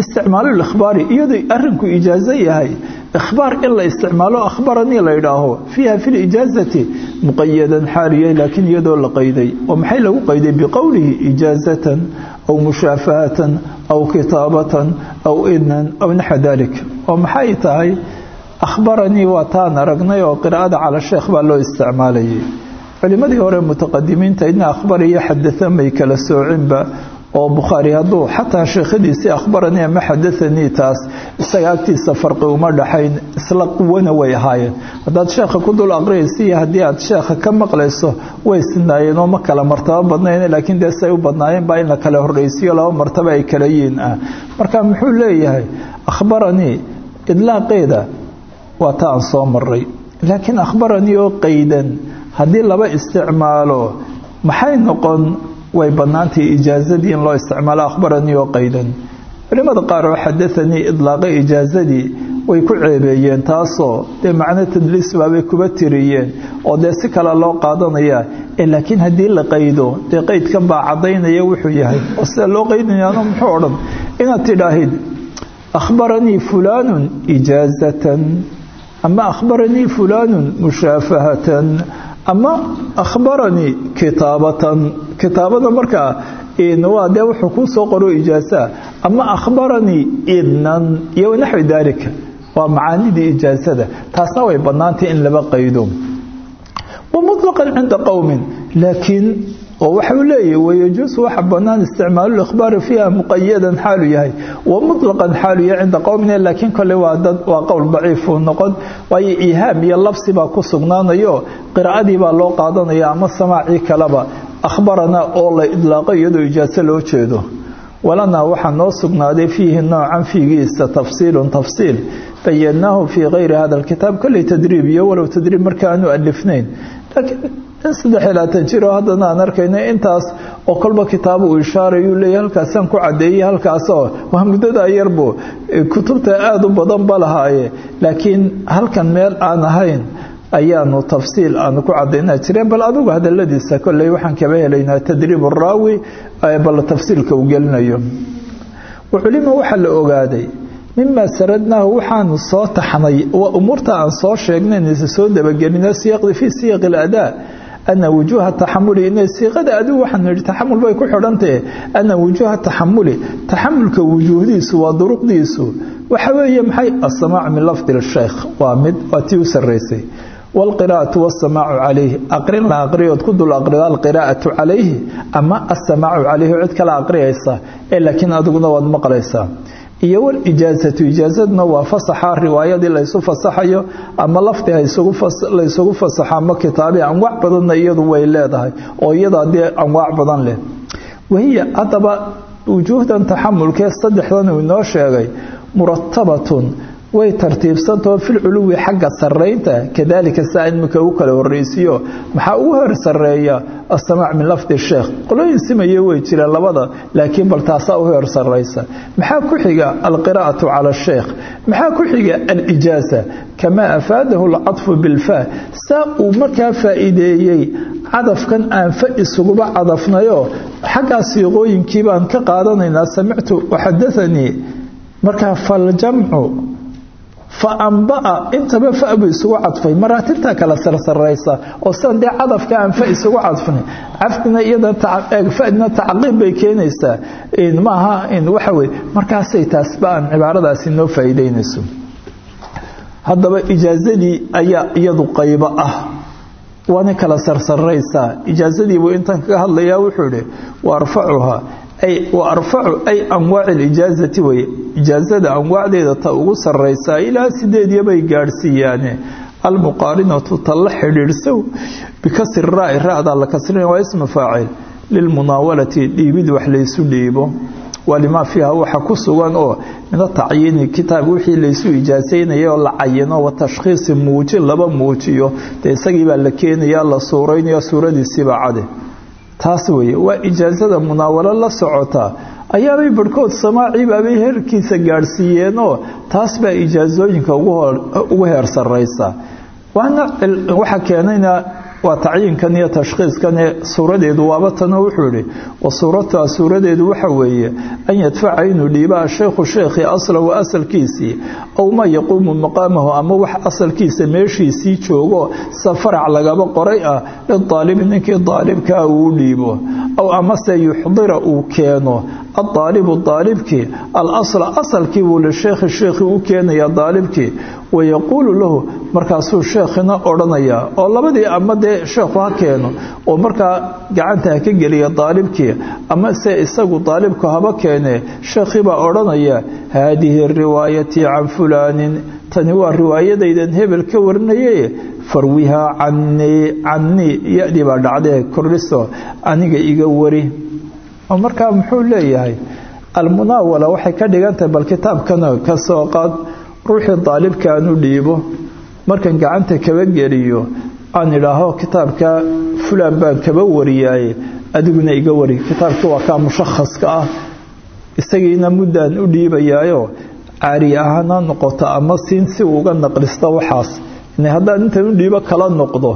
A: Isticmaalu ikhbaari iyadoo arinku ijaazo yahay. Ikhbaar in la isticmaalo akhbaranii la yidhaaho. Fiiha fi lijaazati muqayadan xaaliya laakiin iyadoo la qayday. Oo maxay lagu qayday? Biqowlihi ijaazatan aw mushaafahatan aw kitaabatan aw idnan aw naxwa dalik oo maxay tahay? Akhbaranii waa taan aragnay oo qiraa'ada cala sheekh baa loo isticmaalayay. Culimadii hore mutaqadimiinta idna akhbar iyo xadahan bay kala soocinba oo bukhaari hadduu xataa sheekhadiisii akhbaranii ama xadaanii taas isaga agtiisa farqi uma dhaxayn isla quwana way ahaayeen. Haddaad sheekha ku dul aqriyaysa iyo haddii aad sheekha ka maqlayso way sinaayeen oo ma kala martabo badnayn laakiin dee say u badnaayeen baa in la kala horreysiyo laba martabo ay kala yihiin. Ah marka muxuu leeyahay akhbaranii idlaaqeeda waa ta aan soo maray laakiin akhbaranii oo qaydan haddii laba isticmaalo maxay noqon way bannaantay ijaazadii in loo isticmaalo akhbaranii oo qaydan. Culimada qaar oo xadaanii idlaaqay ijaazadii way ku ceebeeyeen taasoo dee macno tadliis baabay kuba tiriyeen oo dee si kale loo qaadanayaa laakiin haddii la qaydo dee qaydkan baa caddaynaya wuxuu yahay. Oo sida loo qaydinayaano muxuu odhan inaad tidhaahid akhbaranii fulaanun ijaazatan ama akhbaranii fulaanun mushaafahatan ama akhbaranii kitaabatan. Kitaabada markaa waa dee wuxuu kuu soo qoro ijaazaa ama akhbaranii idnan iyo naxwi daalika. Waa macaanidii ijaazada taasna way bannaantay in laba qaydo wamutlaqan cinda qowmin laakiin oo waxau leeyahy wayajuusu waxa bannaan isticmaalu ikhbaari fiiha muqayadan xaalu yahay wamutlaqan xaalu yahay cinda qowmin laakiin kole waa dad waa qowl daciifuu noqon waayo ihaam iyo labsi baa ku sugnaanayo qiraa'adii baa loo qaadanaya ama samaacii kaleba akhbaranaa oo la idlaaqo iyadoo ijaaso loo jeedo. Walanaa waxaa noo sugnaaday fiihi noocan fiigiisa tafsiilun tafsiil bayanaahu fii kayri hada alkitaab kolley tadriib iyo walow tadriib marka aanu alifnayn. Laakiin in saddex iyo labaatan jir oo haddana aan arkayna intaas oo kolba kitaab uu ishaarayuu leeyahy halkaasaan ku caddeeyey halkaasoo waa muddada yarbu kutubta aada u badan ba lahaaye. Laakiin halkan meel aan ahayn ayaanu tafsiil aanu ku cadaynaa jireen. Bal adigu hadaladiisa kolley waxaan kaba helaynaa tadriib raawi bal tafsiilka uu gelinayo. Culima waxaa la ogaaday mima saradnaahu waxaanu soo taxnay umuurta aan soo sheegnay inaysa soo dabagelina fii siyaqi aladaa ana wujuuha taxamuli inay siiqada adigu waxaan nidhi taxamul bay ku xidhantahe ana wujuuha taxamuli taxamulka wujuuhdiisu waa duruqdiisu waxa weeye maxay asamaac min lafdi sheekh waa mid waa tii u sarraysay wاlqirاءaةu wالsamaacu calayhi aqrin la aqriyood ku dul aqrida alqirاءaةu calayhi ama asamaacu calayhi cid kala aqriyaysa ee laakiin adiguna waad maqlaysaa iyo wاlijaazatu ijaazaduna waa fasaxa riwaayadii laysu fasaxayo ama lafdi laysugu fasaxo ama kitaabi anwaac badanna iyadu way leedahay oo iyada dee anwaac badan leh. Wahiya haddaba wujuuhdan taxamulkee saddexdan uu inoo sheegay muratabatun way tartiibsantao filculuwi xagga saraynta kadalika saa imika u kala horeysiyo maxaa ugu hor sareeya asamaac min lafdi sheekh. Qolooyin simaye way jireen labada laakiin bal taasaa u hor saraysa maxaa ku xiga alqiraa'atu cala sheekh? Maxaa ku xiga alijaaza? Kamaa afaadahu alcadfu bilfa. Saa uu markaa faa'iideeyey cadafkan aan fa isuguba cadafnayo xaggaa siiqooyinkii baan ka qaadanaynaa samictu waxadaanii markaa faljamcu faambaa intaba fa buu isugu cadfay. Maraatibta kala sarsaraysa oo sidan dee cadafka aan fa isugu cadfnay. Cafdina iyada fadina tacqiib bay keenaysaa. Maaha waxa weye markaasay taasba aan cibaaradaasi noo faa'iideynayso haddaba ijaazadii ayaa iyadu qaybo ah. Waana kala sarsaraysaa. Ijaazadiibuu intan kaga hadlayaa wuxuu ihi wa arfacuhaa arfacu ay anwaaci lijaazati weye ijaazada anwaacdeeda ta ugu saraysaa ilaa sideedyabay gaadhsiiyaane. Almuqaarinatu ta la xidhiidhsow bikasri raaci ra'da la kasrina waa ismu faacil. Lilmunaawalati dhiibid wax laysu dhiibo. Waa limaa fiiha waxa ku sugan oo min atacyiini kitaab wixii laysu ijaasaynaya oo la cayino wa tashkhiisi muujin laba muujiyo. Dee isagiibaa la keenaya la suuraynaya suuradiisiibaa cade taas weeye waa ijaazada munaawalo la socota. Ayaabay barhkood samaaciibaabay heerkiisa gaadhsiiyeenoo taas baa ijaazooyinka ugu heer saraysa waxaa keenayna waa tacyiinkan iyo tashkhiiskan suuradeedu waaba tanoo wuxuu ihi wa suuratuha suuradeedu waxa weeye an yadfaca inuu dhiiba ashaykhu sheekhii aslahu asalkiisii aw maa yaquumu maqaamahu ama wax asalkiisa meeshiisii joogo sa farac lagaba qoray ah lidaalibi ninkii daalibkaa uu dhiibo aw amase yuxdira uu keeno adaalibu daalibkii alasla asalkii buu lisheekhi sheekhii u keenaya daalibkii wayaquulu lahu markaasuu sheekhina odhanayaa oo labadii ama dee sheekhu keeno oo markaa gacanta ha ka geliya daalibkii ama se isagu daalibku haba keenee sheekhiibaa odhanaya haadihi riwaayatii can fulaanin tani waa riwaayadaydan hebel ka warinaye farwihaa canii canii yadii baa dhacdee kordhiso aniga iga wari markaa muxuu leeyahay almunaawala waxay ka dhigantahay bal kitaabkana ka soo qaad ruuxii daalibka aan dhiibo markan gacanta kaba geliyo aan idhaaho kitaabka fulaan baan kaba wariyaaye adiguna iga wari. Kitaabkii waa kaa mushakhaska ah. Isagiina muddaan u dhiibayaayo caari ahaan ha noqoto ama siin si uu uga naqlisto waxaas. Haddaan intan u dhiibo kala noqdo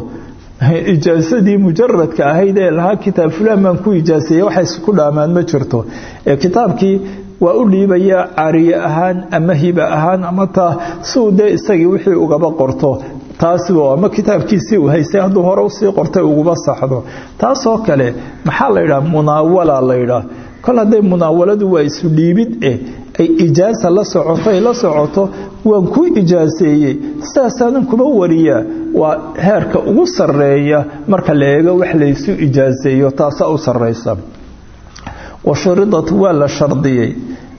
A: ijaasadii mujaradka ahayd ee lahaa kitaab fulaan baan ku ijaaseeye waxay isku dhaamaan ma jirto. Ee kitaabkii waa u dhiibayaa caariye ahaan ama hiba ahaan ama taa siuu dee isagii wixii ugaba qorto. Taasiba ama kitaabkiisii uu haystay hadduu hore u sii qortay uguba saxdo. Taasoo kale maxaa la yidhaha munaawala la yidhaah kol hadday munaawaladu waa isu dhiibid eh ay ijaasa la socoto la socoto waan ku ijaaseeyey. Sidaasaanan kuma wariyaa waa heerka ugu sarreeya marka la eego wax laysu ijaaseeyo taasaa u sarraysa washuridatu waa la shardiyey.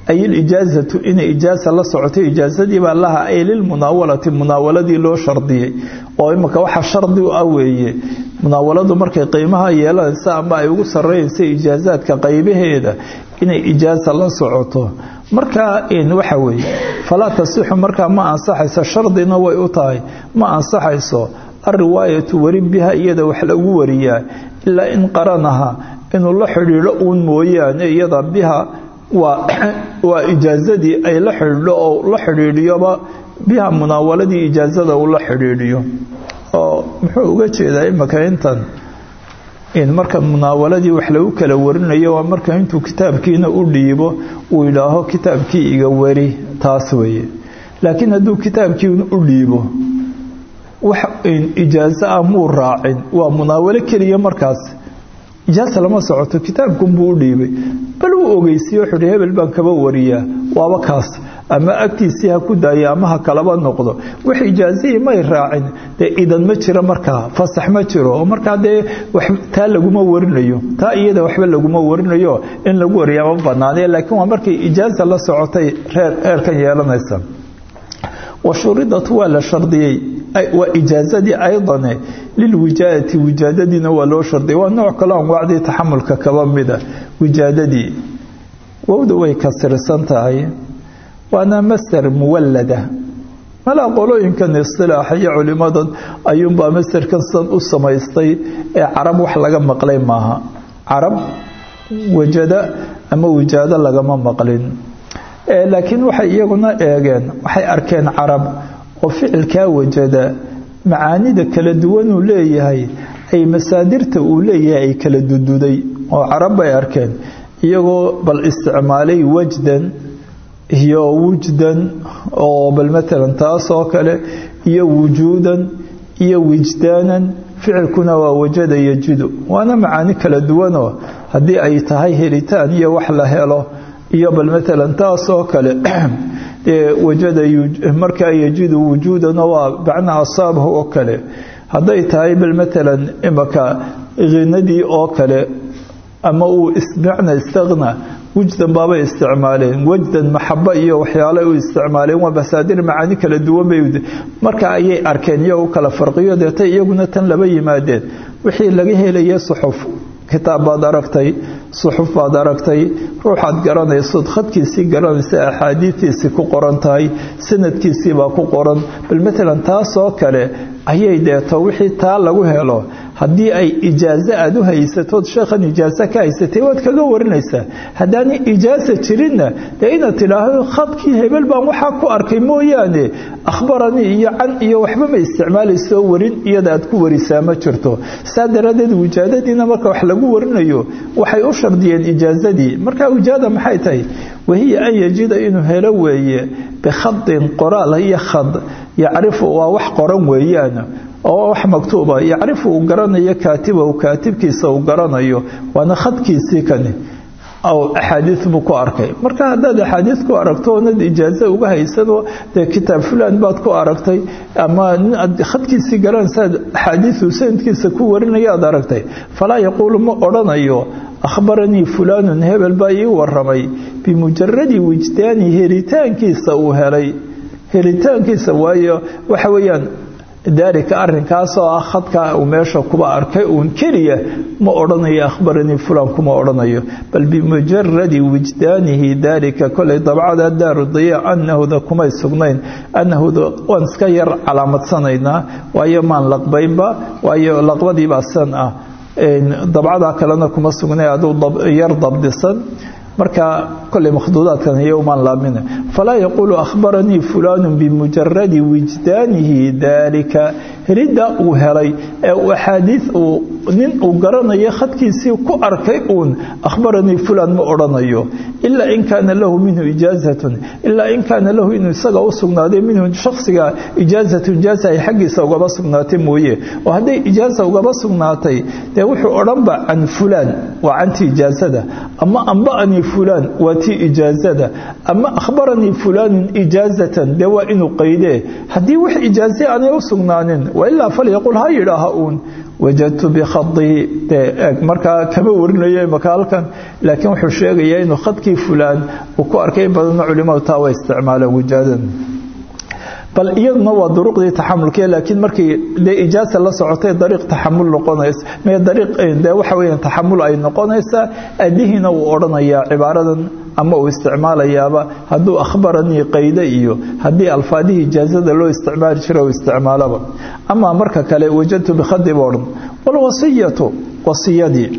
A: Ay ilijaazatu inay ijaasa la socoto ijaazadii baa laha ay lilmunaawalati munaawaladii loo shardiyey. Oo imika waxa shardi u ah weeye. Markay qiimaha yeelanaysa ama ay ugu sarreynaysa ijaazaadka qaybaheeda inay ijaaza la socoto. Markaa waxa weeye falaa tasixu markaa ma ansaxayso shardina way u tahay. Ma ansaxayso alriwaayatu wari biha iyada wax lagu wariyaa. Ilaa in qaranaha inuu la xidhiidho uun mooyaane iyada biha waa ijaazadii ay la xidhiidho oo la xidhiidhiyoba biha munaawaladii ijaazada uu la xidhiidhiyo. Oo muxuu uga jeedaa imika intan in marka munaawaladii wax lagu kala warinayo waa marka intuu kitaabkiina u dhiibo uu yidhaaho kitaabkii iga wari taas weeye. Laakiin hadduu kitaabkii u dhiibo wax ijaazo ah muu raacin waa munaawalo keliya markaas ijaaza lama socoto kitaabkunbuu u dhiibay. Bal uu ogeysiye wuxuu hi hebel baan kaba wariyaa waaba kaas. Ama agtiisii ha ku daaya ama ha kalaba noqdo. Wax ijaazihii may raacin. Dee idan ma jiro markaa fasax ma jiro oo markaa dee taa laguma warinayo. Taa iyada waxba laguma warinayo in lagu wariya ma banaanee laakiin waa markay ijaaza la socotay reerkan yeelanaysa. Washuridatu waa la shardiyey waa ijaazadii aydane lilwijaadati wijaadadiina waa loo shardiyay waa nooc kaloo anwaacdii taxamulka kaba mida. Wijaadadii wowda way kasirsan tahay. Waana masder muwallada. Malaa qolooyinkan istilaaxa iyo ayuunbaa masderkan san u samaystay ee carab wax laga maqlay maaha. Carab wajada ama wijaado lagama maqlin. Laakiin waxay iyaguna eegeen waxay arkeen carab oo ficilkaa wajada macaanida kala duwanuu leeyahay ay masaadirta uu leeyahay ay kala dududay oo carab bay arkeen. Iyagoo bal isticmaalay wajdan iyo wujdan oo bal matalan taas kale iyo wujuudan iyo wijdaanan ficilkuna waa wajada yajidu waana macaani kala duwanoo haddii ay tahay helitaan iyo wax la helo iyo bal matalan taas kale wajada markaa yajidu wujuudan waa bacna asaabahu oo kale. Hadday tahay bal matalan imaka hinadii oo kale ama uu bacna istaqna wujdan baabay isticmaaleen. Wajdan maxaba iyo waxyaale u isticmaaleen waa masaadir macaani kala duwan bay marka ayay arkeen iyagoo kala farqiyo deetay iyaguna tan laba yimaadeen. Wixii laga helaya suxuf kitaab baad aragtay suxuf baad aragtay ruuxaad garanaysood khadkiisii garanaysa axaadiistiisii ku qoran tahay sanadkiisii baa ku qoran. Bal matalan taasoo kale ayay deeto wixii taa lagu helo. Haddii ay ijaazo aad u haysatood sheekhan ijaazo ka haysatay waad kaga warinaysaa. Haddaanay ijaaza jirinna dee inaad tidhaahdo khadkii hebel baan waxaa ku arkay mooyaane. Akhbaranii iyo can iyo waxba ma isticmaalayso warin iyada aad ku warisaa ma jirto. Saa daraaddeed wijaadadiina marka wax lagu warinayo waxay u shardiyeen ijaazadii marka wijaada maxay tahay wahiya an yajida inuu helo weeye bikhadin qoraal iyo khad yacrifu waa wax qoran weeyaan oo wax maktuuba yacrifu uu garanayo kaatibahu kaatibkiisa uu garanayo waana khadkiisii kani aw axaadiis buu ku arkay marka haddaad axaadiis ku aragto oonad ijaazo uga haysanoo dee kitaab fulan baad ku aragtay ama khadkiisii garanaysaad axaadiisu sanadkiisa ku warinaya aad aragtay falaa yaquulu ma odhanayo akhbaranii fulaanun hebel baa ii waramay bimujaradi wijdaani helitaankiisa uu helay helitaankiisa waayo waxa weeyaan daalika arinkaasoo ah khadkaa uu meesha kuba arkay uun keliya ma odhanayo akhbaranii fulan kuma odhanayo bal bimujaradi wijdaanihi daalika kolay dabcada daaru dayaa anahuda kumay sugnayn anahuda waan iska yar calaamadsanaynaa waayo maan laqbaynba waayo laqbadiibaa san ah dabcada kalena kuma sugnay aduu yar dabdisan. Marka kolay makhduudaadkan yowmaan laamina falaa yaquulu akhbaranii fulaanu bimujaradi wijdaanihi daalika helidda uu helay ee uu nin uu garanayo khadkiisii ku arkay uun akhbaranii fulan ma odhanayo. Ilaa in kaana lahu minhu ijaazatun. Ilaa in kaana lahu inuu isaga u sugnaaday minhu shaksiga ijaazatu ijaaza ay xaggiisa ugaba sugnaatay mooye. Oo hadday ijaaza ugaba sugnaatay dee wuxuu odhanba can fulaan waa cantii ijaazada. Ama amba'anii fulaan waa tii ijaazada. Ama akhbaranii fulaanun ijaazatan dee waa inuu qaydee. Haddii wax ijaaze aanay u sugnaanin wailaa falyaqul ha yidhaaha uun wajadtu eg markaa kama warinayo imaka halkan laakiin wuxuu sheegayaa inuu khadkii fulaan uu ku arkay badanna culimadu taa way isticmaaleen wijaadan bal iyaduna waa duruqdii taxamulka laakiin markii dee ijaasa la socotay dariiq taxamul noqonaysa mee dariiq dee waxa weeyaan taxamul ay noqonaysaa adihiina uu odhanayaa cibaaradan ama uu isticmaalayaaba hadduu akhbaranii qayde iyo haddii alfaadihii ijaazada loo isticmaali jira uu isticmaalaba. Amaa marka kale wajadtu bikhadi buu odhan walwasiyatu wasiyadii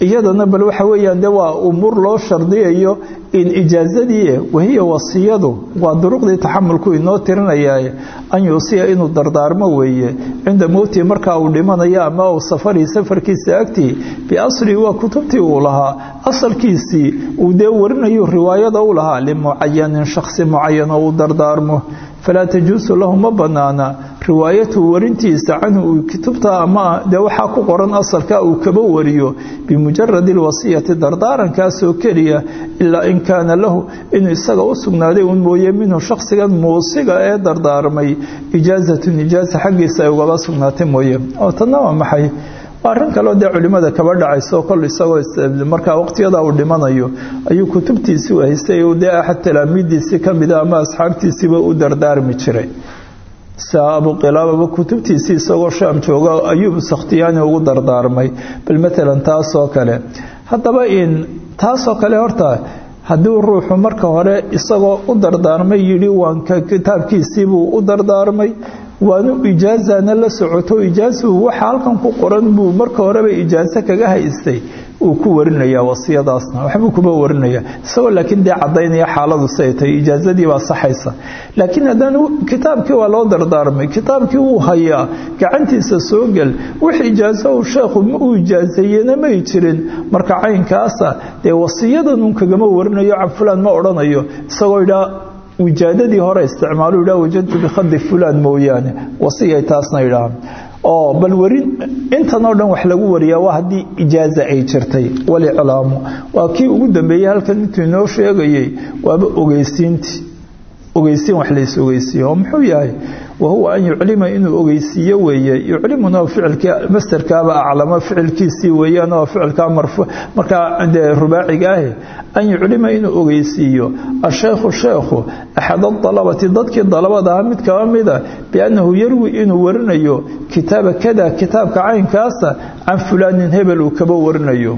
A: iyadana bal waxa weeyaan de waa umuur loo shardiyayo in ijaazadii wahiya wasiyadu waa duruqdii taxamulku inoo tirinayaaye an yuusiya inuu dardaarmo weeye. Cinda mowtii markaa uu dhimanayo ama uu safarii safarkiisa agtii biaslihi waa kutubtii uu lahaa. Asalkiisii uu dee warinayo riwaayada u lahaa limucayanin shaksi mucayan oo uu dardaarmo falaa tajuusu lahu ma banaana riwaayatu warintiisa canhu kutubta ama dee waxaa ku qoran asalka uu kaba wariyo bimujaradi alwasiyati dardaarankaasoo keliya ilaa in kaana lahu inuu isaga u sugnaaday un mooye minhu shakhsigan muusiga ee dardaarmay ijaazatun ijaaza xaggiisa ay ugaba sugnaatay mooye oo arrin kaleo dee culimmada kaba dhacayso kol isagoo markaa waqtiyada uu dhimanayo ayuu kutubtiisii haystay dee axad talaamiidiisii ka mida ama asxaabtiisiiba u dardaarmi jiray. Abuqilaababa kutubtiisii isagoo shaam jooga ayuub sakhtiyaani ugu dardaarmay. Bal matalan taasoo kale haddaba in taasoo kale horta haddii ruuxu marka hore isagoo u dardaarmay yidhi waanka kitaabkiisiibuu u dardaarmay waanu ijaazana la socoto ijaazuu waxa halkan ku qoran buu marka horeba ijaazo kaga haystay uu ku warinaya wasiyadaasna waxbuu kuba warinaya isagoo laakiin dee cadaynaya xaaladu siay tahay ijaazadii baa saxaysa. Laakiin haddana kitaabkii waa loo dardaarmay kitaabkii wuu hayaa gacantiisa soo gel wix ijaazo uu sheekhu uu ijaazeeyena may jirin. Marka caynkaasa dee wasiyadanun kagama warinayo cabfulaan ma odhanayo isagoo idhaa wijaadadii hore isticmaalu idhaa wajadtu bikhadi fulaan mooyaane wasiyay taasna idhaha oo bal warin intan oo dhan wax lagu wariyaa waa haddii ijaaza ay jirtay waliclaamu waa kii ugu dambeeyey halkan intuu inoo sheegayey waaba ogeysiintii. Ogeysiin wax lays ogeysiiye oo muxuu yahay wahuwa an yuclima inuu ogeysiiyo weeye yuclimuna ficilkii masderkaaba aclamo ficilkiisii weeyaan oo ficilkaa markaa dee rubaaciga ahi an yuclima inuu ogeysiiyo asheekhu sheekhu axad adalabati dadkii dalabada aha mid kaba mida biannahu yarwi inuu warinayo kitaaba kada kitaabka caynkaasa can fulaanin hebel uu kaba warinayo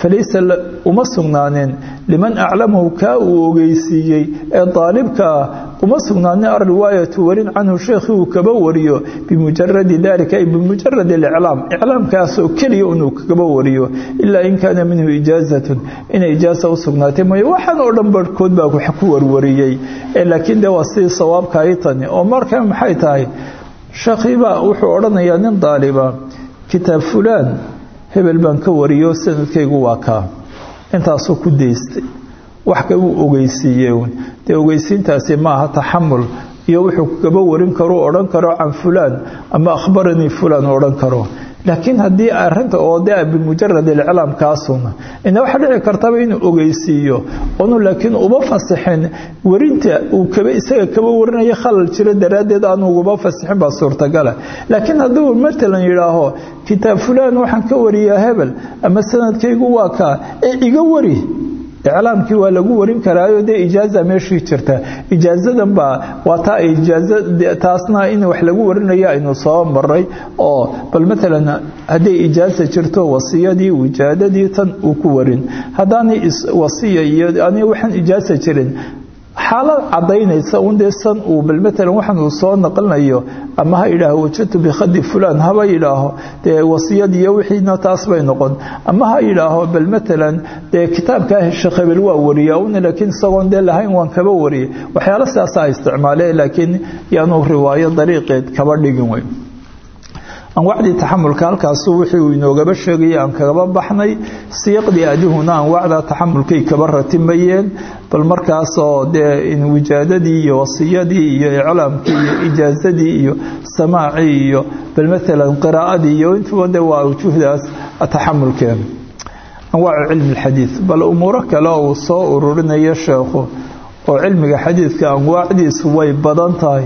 A: falaysa uma sugnaanin. liman aclamahu kaa uu ogeysiiyey ee daalibkaa uma sugnaanin alriwaayatu warin canhu sheekhii uu kaba wariyo bimujaradi dalika ay bimujarad aliclaam iclaamkaasoo keliya inuu kaba wariyo. Ilaa in kaana minhu ijaazatun. Inay ijaaza u sugnaatay mooye waxaan oo dhan barhkood baa wax ku warwariyey. Laakiin dee waa sidii sawaabka ay tani. Oo marka maxay tahay? Sheekhiibaa wuxuu odhanayaa nin daaliba kitaab fulaan hebel baan ka wariyo sanadkaygu waa kaa. Intaasuu ku daystay. Wax kauu ogeysiiye dee ogeysiintaasi maaha taxamul iyo wuxuu kaba warin karuu odhan karo can fulaan. Ama akhbaranii fulaan odhan karo laakiin haddii arinta oo de bimujarad iclaamkaasuna ina waxa dhici kartaba inuu ogeysiiyo. Onu laakiin uma fasixin warinta uu kaba isaga kaba warinayo khalal jiro daraaddeed aanu uguma fasixin baa suurtagala. Laakiin hadduu matalan yidhaaho kitaab fulaan waxaan ka wariyaa hebel ama sanadkaygu waa kaa ee iga wari iclaamkii waa lagu warin karaayo dee ijaaza meeshii jirta ijaazadan baa waa taa taasna in wax lagu warinayo aynu soo maray oo bal matalan hadday ijaaza jirto wasiyadii wijaadadii tan uu ku warin haddaanay wasiya iyo ani waxaan ijaaza jirin xaalad cadaynaysa un dee san uu bal matalan waxaan uu soo naqlinayo ama ha yidhaaho wajadtu bikhadi fulaan haba yidhaaho dee wasiyadiiyo wixiina taas bay noqon. Ama ha yidhaaho bal matalan dee kitaabkaa sheekh hebel waa wariyaa una laakiin isagoon dee lahayn waan kaba wariyay waxyaalo sidaasa isticmaale laakiin yaanu riwaayo dariiqeed kaba dhigin wey anwaacdii taxamulka halkaasu wixii uu inoogaba sheegayay aan kagaba baxnay siiqdii adihuna anwaacda taxamulkay kaba ratimayeen bal markaasoo dee wijaadadii iyo wasiyadii iyo iclaamkii iyo ijaazadii iyo samaacii iyo bal matalan qiraa'adii iyo intuba de waa wujuhdaas taxamulkeena anwaacu cilmi lxadiid bal umuuro kale uu soo ururinayo sheekhu oo cilmiga xadiidka anwaacdiisu way badan tahay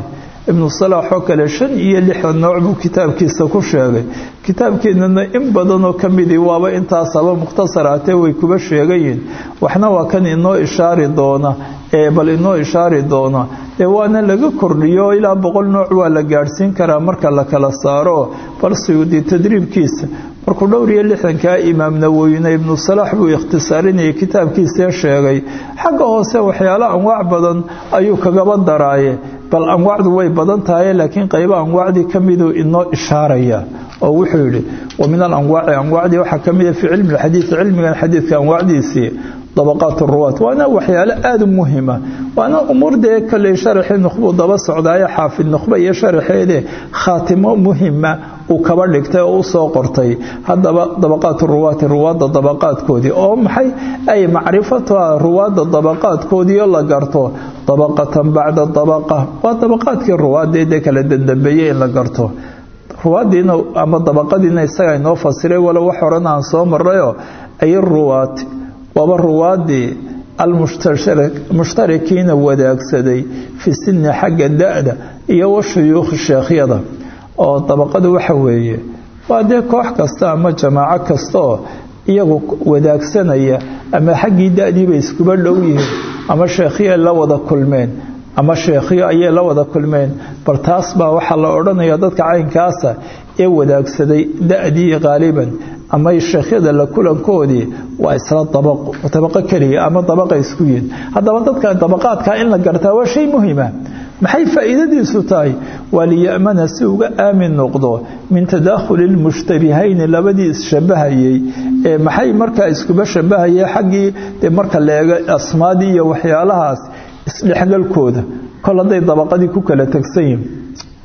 A: ibnu salaax oo kale shan iyo lixdan nooc buu kitaabkiisa ku sheegay. Kitaabkeenana in badanoo ka midii waaba intaasaba mukhtasaraatee way kuba sheegayiin. Waxna waa kan inoo ishaari doona ee bal inoo ishaari doona. Dee waana laga kordhiyo ilaa boqol nooc waa la gaadhsiin karaa marka la kala saaro. Bal suyuudi tadriibkiisa markuu dhowr iyo lixdankaa imaam nawowine ibnu salaax buu ikhtisaarinayay kitaabkiisee sheegay xagga hoose waxyaalo anwaac badan ayuu kagaba daraaye bal anwaacdu way badan tahay laakiin qaybo anwaacdii ka miduu inoo ishaaraya. Oo wuxuu yidhi wa min alanwaaci anwaacdii waxaa ka mida fii cilmi lxadiid cilmigan xadiidka anwaacdiisii dabaqaat ruwaat. Waana waxyaalo aada muhima waana umuur dee kolley sharaxii nukhbuu daba socdaaye xaafid nukhba iyo sharaxeede khaatimo muhima uu kaba dhigtay oo u soo qortay. Haddaba dabaqaat ruwaati ruwaadda dabaqaadkoodii oo maxay? Ay macrifatuha ruwaadda dabaqaadkoodiio la garto. Dabaqatan bacda dabaqa. Waa dabaqaadkii ruwaadee dee kala dandambeeyey in la garto. Ruwaaddiina ama dabaqadiina isagaa inoo fasiray walow wax horena aan soo marrayo. Ay ruwaati waaba ruwaaddii almushtarikiina wadaagsaday fi sinni xagga da-da iyo wa shuyuukhi sheekhyada oo dabaqadu waxa weeye waa dee koox kasta ama jamaaco kastaoo iyagu wadaagsanaya ama xaggii da-diibay iskuba dhow yihiin ama sheekhyo la wada kulmeen ama sheekhyo ayay la wada kulmeen bal taas baa waxaa la odhanaya dadka caynkaasa ee wadaagsaday da-dii qaaliban ama sheekhyada la kulankoodii waa isla dabaqo keliya ama dabaqa isku yihiin haddaba dadka dabaqaadka in la gartaa waa shay muhima maxay faa'iidadiisu tahay? Waa liya'mana si uga aamin noqdo min tadaakhuli lmushtabihayni labadii isshabahayey ee maxay markaa iskuba shabahayee xaggii dee marka leega asmaadii iyo waxyaalahaas isdhexgalkooda. Kol hadday dabaqadii ku kala tegsan yihiin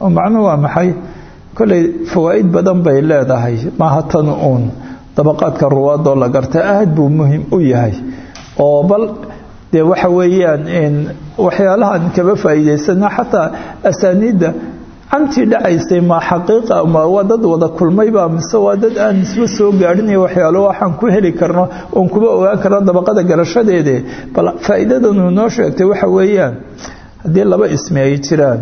A: oo macnuhu waa maxay? Kolley fawaa'id badan bay leedahay maaha tan uun. Dabaqaadka ruwaadoo la garta aad buu muhiim u yahay. Oo bal dee waxa weeyaan waxyaalahan kaba faa'iidaysana xataa asaaniidda cantii dhacaysay ma xaqiiqa ma waa dad wada kulmayba mise waa dad aan isba soo gaadhinaya waxyaalo waxaan ku heli karno oon kuba ogaan karno dabaqada garashadeede bal faa'iidadanu noo sheegtay waxa weeyaan haddii laba ismi ay jiraan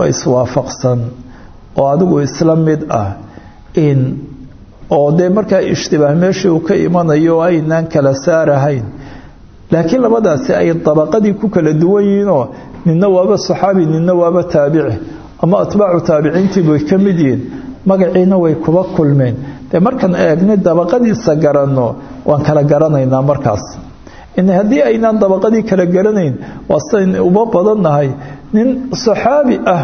A: oo iswaafaqsan oo adigu isla mid ah in oo dee markaa ishtibaah meeshii uu ka imanayo aynaan kala saarahayn laakiin labadaasi ay dabaqadii ku kala duwan yihiinoo ninna waaba saxaabi ninna waaba taabici. Ama atbaacu taabiciintii bay ka mid yihiin. Magaciina way kuba kulmeen. Dee markaan eegnay dabaqadiisa garanno waan kala garanaynaa markaas. Haddii aynaan dabaqadii kala garanayn waa uba badannahay nin saxaabi ah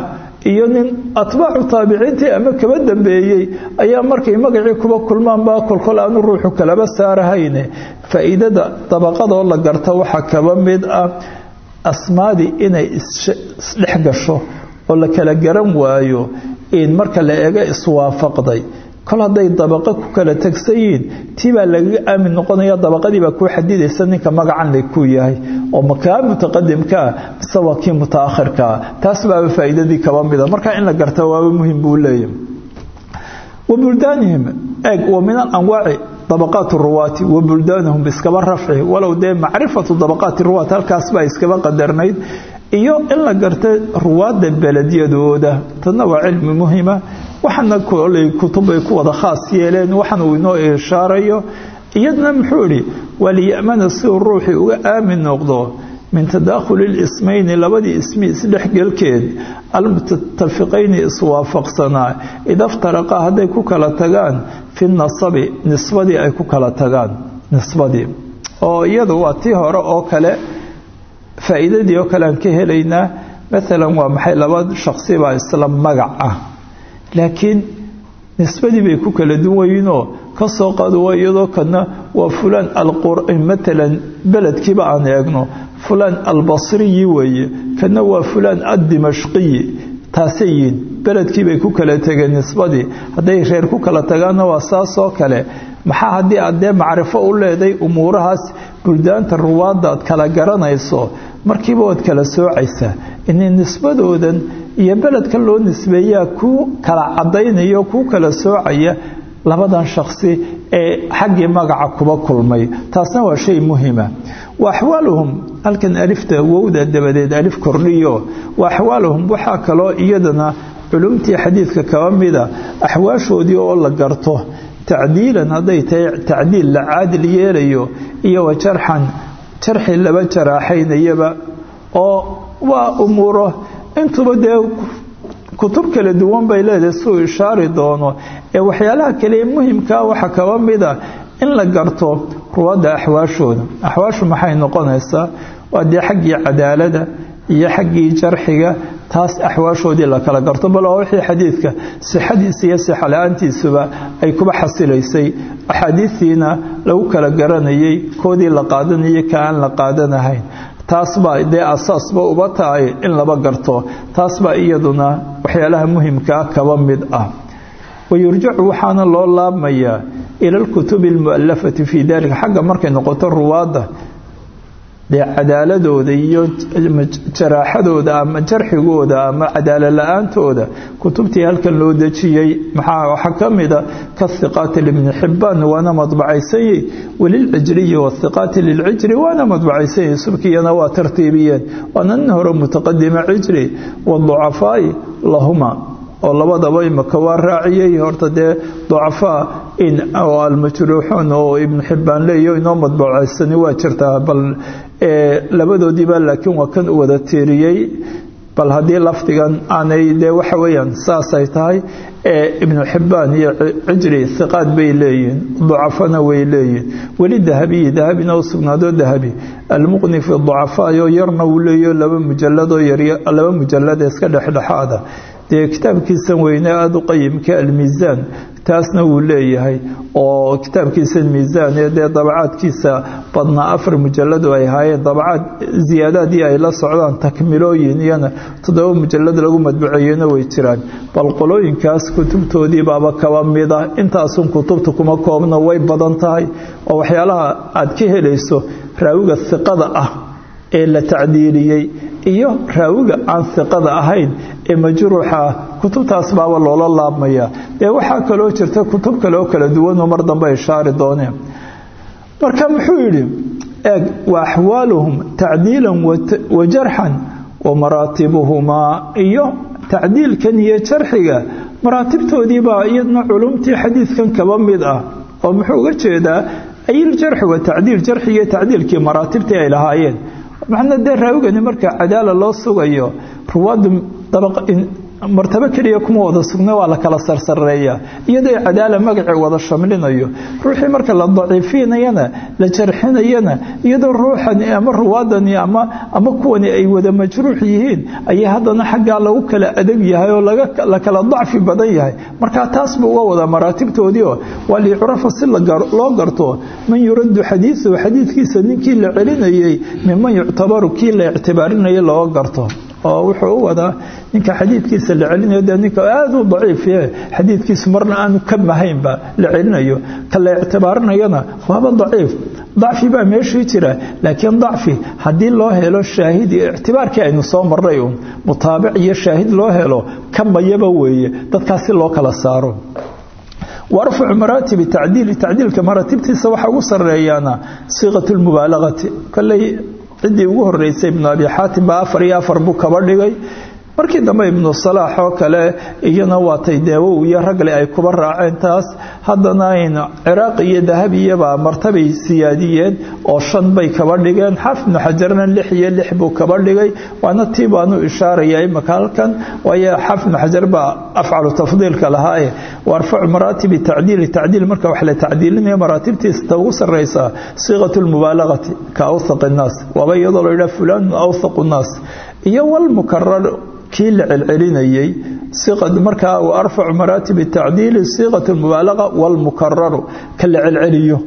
A: iyo nin atbaacu taabiciintii ama kaba dambeeyey ayaa markay magacii kuba kulmaanbaa kolkol aanu ruuxu kalaba saarahayne. Faa'iidada dabaqadoo la garta waxaa kaba mid ah asmaadii inay isdhex gasho oo la kala garan waayo in marka la eego iswaafaqday kol hadday dabaqo ku kala tegsan yihiin tii baa lagaga aamin noqonaya dabaqadii baa kuu xadidaysa ninka magacan le kuu yahay. Oo makaa mutaqadimkaa mise waa kii mutaakhirkaa taas baaba faa'iidadii kaba mida. Marka in la garta waaba muhiim buu leeyahy wa buldaanihim eeg wa min alanwaaci dabaqaat ruwaati wa buldaanihum iskaba rafci walow dee macrifatu dabaqaati ruwaat halkaas baa iskaba qadarnayd. Iyo in la garta ruwaadda beledyadooda tadna waa cilmi muhima waxaana koley kutubay ku wada khaas yeeleen waxan uu inoo ishaarayo iyadna muxuu idhi waa liya'mana si uu ruuxii uga aamin noqdo min tadaakhuli lismayni labadii ismi isdhexgelkeed almutatafiqayni iswaafaqsanaa idaftaraqa hadday ku kala tagaan fi nasabi nisbadii ay ku kala tagaan nisbadii. Oo iyadu waa tii hore oo kale faa'iidadii oo kale aan ka helaynaa maalan waa maxay laba shaksi baa isla magac ah laakiin nisbadii bay ku kala duwayiinoo ka soo qaado waa iyadoo kana waa fulaan matalan beledkiiba aan eegno fulaan albasriyi weeye kana waa fulaan addimashqiyi. Taasay yihiin. Beledkii bay ku kala tegeen nisbadii hadday reer ku kala tagaanna waa saasoo kale. Maxaa haddii aad macrifo u leeday umuurahaas buldaanta ruwaadda aad kala garanayso markiiba waad kala soocaysaa. Inay nisbadoodan iyo beledka loo nisbeeyaa kuu kala caddaynaya oo kuu kala soocaya labadan shakhsi ee xaggii magaca kuba kulmay. Taasna waa shay muhima. Wa axwaaluhum halkan alifta wowda dabadeed alif kordhiyo. Wa axwaalahum waxaa kaloo iyadana culumtii xadiidka kaba mida axwaashoodii oo la garto. Tacdiilan hadday tahay tacdiil la caadil yeelayo iyo wa jarxan jarxi laba jaraaxaynayaba oo waa umuuro intuba dee kutub kala duwan bay leedahay siuu ishaari doono. Ee waxyaalaha kale muhimkaa waxaa kaba mida in la garto ruwadda axwaashooda. Axwaashu maxay noqonaysaa? Waa dee xaggii cadaalada iyo xaggii jarxiga taas axwaashoodii la kala garto. Bal waa wixii xadiidka sixadiisa iyo sixa la'aantiisuba ay kuba xasilaysay. Axaadiistiina lagu kala garanayay koodii la qaadanayay ka aan la qaadanahayn taas baa dee asaasba uba tahay in laba garto. Taas baa iyaduna waxyaalaha muhimkaa kaba mid ah. Wayurjacu waxaana loo laabmayaa ila alkutubi almu'alafati fii dalika xagga markay noqoto ruwaadda dee cadaaladooda iyo jaraaxadooda ama jarxigooda ama cadaala la'aantooda kutubtii halkan loo dejiyey maxaa waxaa ka mida kahiqaati libni xibaan waana madbacaysanyey walilcijriyi wahiqaati lilcijri waana madbacaysanyey subkiyana waa tartiibiyeen waana nin hore mutaqadima cijri waducafaai lahuma oo labadaba imaka waa raaciyey horta dee ducafaa almajruuxuun oo ibnu xibbaan leeyo inoo madbacaysani waa jirtaa bal labadoodiiba laakiin waa kan u wada tiiriyey. Bal haddii lafdigan aanay dee waxa weeyaan saasay tahay ibnu xibbaan iyo cijri hiqaad bay leeyihiin ducafana way leeyihiin. Weli dahabiyi dahabina u sugnaado dahabi. Almuqni fi ducafaayo yarna uu leeyo laba mujaladoo laba mujalada iska dhexdhexaada dee kitaabkiisan weyne aada u qayimka almiisaan taasna wuu leeyahay. Oo kitaabkiisa miisaan ee dee dabacaadkiisa badnaa afar mujaladu ay ahaayeen dabacaad ziyaadaadii ay la socdaan takmilooyin iyana toddoba mujalad lagu madbuceeyena way jiraan. Bal qolooyinkaas kutubtoodii baaba kaba mida intaasun kutubta kuma koobna way badan tahay. Oo waxyaalaha aad ka helayso raawiga hiqada ah ee la tacdiiliyey iyo raawiga aan hiqada ahayn ee majruuxa kutubtaas baaba loola laabmaya. Dee waxaa kaloo jirta kutub kale oo kala duwanoo mar dambe ishaari dooneen. Marka muxuu yidhi eeg wa axwaaluhum tacdiilan wa jarxan wa maraatibuhumaa. Iyo tacdiilkan iyo jarxiga maraatibtoodiibaa iyadna culumtii xadiidkan kaba mid ah. Oo muxuu uga jeedaa ayiljarxi wa tacdiil jarxi iyo tacdiilkii maraatibtii ay lahaayeen. Macna dee raawigani marka cadaala loo sugayo ruwaadu martabo keliya kuma wada sugna waa la kala sarsareeyaa iyadoo cadaala magacii wada shamlinayo ruuxii marka la daciifinayana la jarxinayana iyadoo ruuxan ama ruwaadani ama kuwani ay wada majruux yihiin ayaa haddana xaggaa lagu kala adag yahay oo la kala dacfi badan yahay. Marka taas buu uga wada maraatibtoodiio waa liyucrafa si loo garto man yuraddu xadiisahu xadiidkiisa ninkii la celinayey minman yuctabaru kii la ictibaarinaya looga garto oo wuxuu u wadaa ninka xadiidkiisa la celinayo dee ninka aada u daciifiye xadiidkiisu marna aanu ka mahaynba la celinayo ka la ictibaarinayona waaba daciif. Dacfi baa meeshii jira laakiin dacfi haddii loo helo shaahid iyo ictibaarkii aynu soo marnay uun mutaabic iyo shaahid loo helo ka mayaba weeye dadkaas si loo kala saaro. Warfacu maraatibi tacdiili tacdiilka maraatibtiisa waxaa ugu sareeyaana siiqat lmubaalagati koley ciddii ugu horeysay ibnu abi xaatim baa afar iyo afar buu kaba dhigay markii dambe ibnu salaax oo kale iyana waatay deewow iyo ragle ay kuba raaceen taas haddana ciraaq iyo dahabiyabaa martabay siyaadiyeen oo shan bay kaba dhigeen. Xaaf ibnu xajarna lix iyo lix buu kaba dhigay. Waana tii baanu ishaaraya imaka halkan waayo xaaf ibnu xajar baa afcalu tafdiilka lahaaye waarfacu maraatibi tacdiili tacdiil marka wax la tacdiilinaya maraatibtiisa ta ugu sarreysaa siiqatu lmubaalagati ka awthaq innaas waaba iyadoo la yidhaha fulanun awthaqu nnaas. Iyo walmukarar kii la celcelinayey markaa arfacu maraatib tacdiili siiqat mubaalaga wlmukararu ka la celceliyo.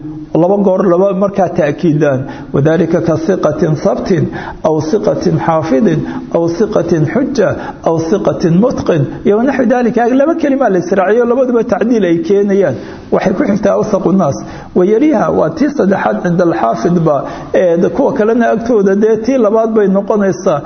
A: Laba goor laba markaa taakiidaan wadalika ka iqatin habtin aw iqatin xaafidin aw iqatin xuja aw iqatin mutqin. Iyo naxwi dalika laba kelima la israaciyo labaduba tacdiil ay keenayaan. Waxay ku xigtaa awthaqu naas. Wayariha waa tii saddexaad cinda alxaafidba kuwa kalena agtooda dee tii labaad bay noqonaysaa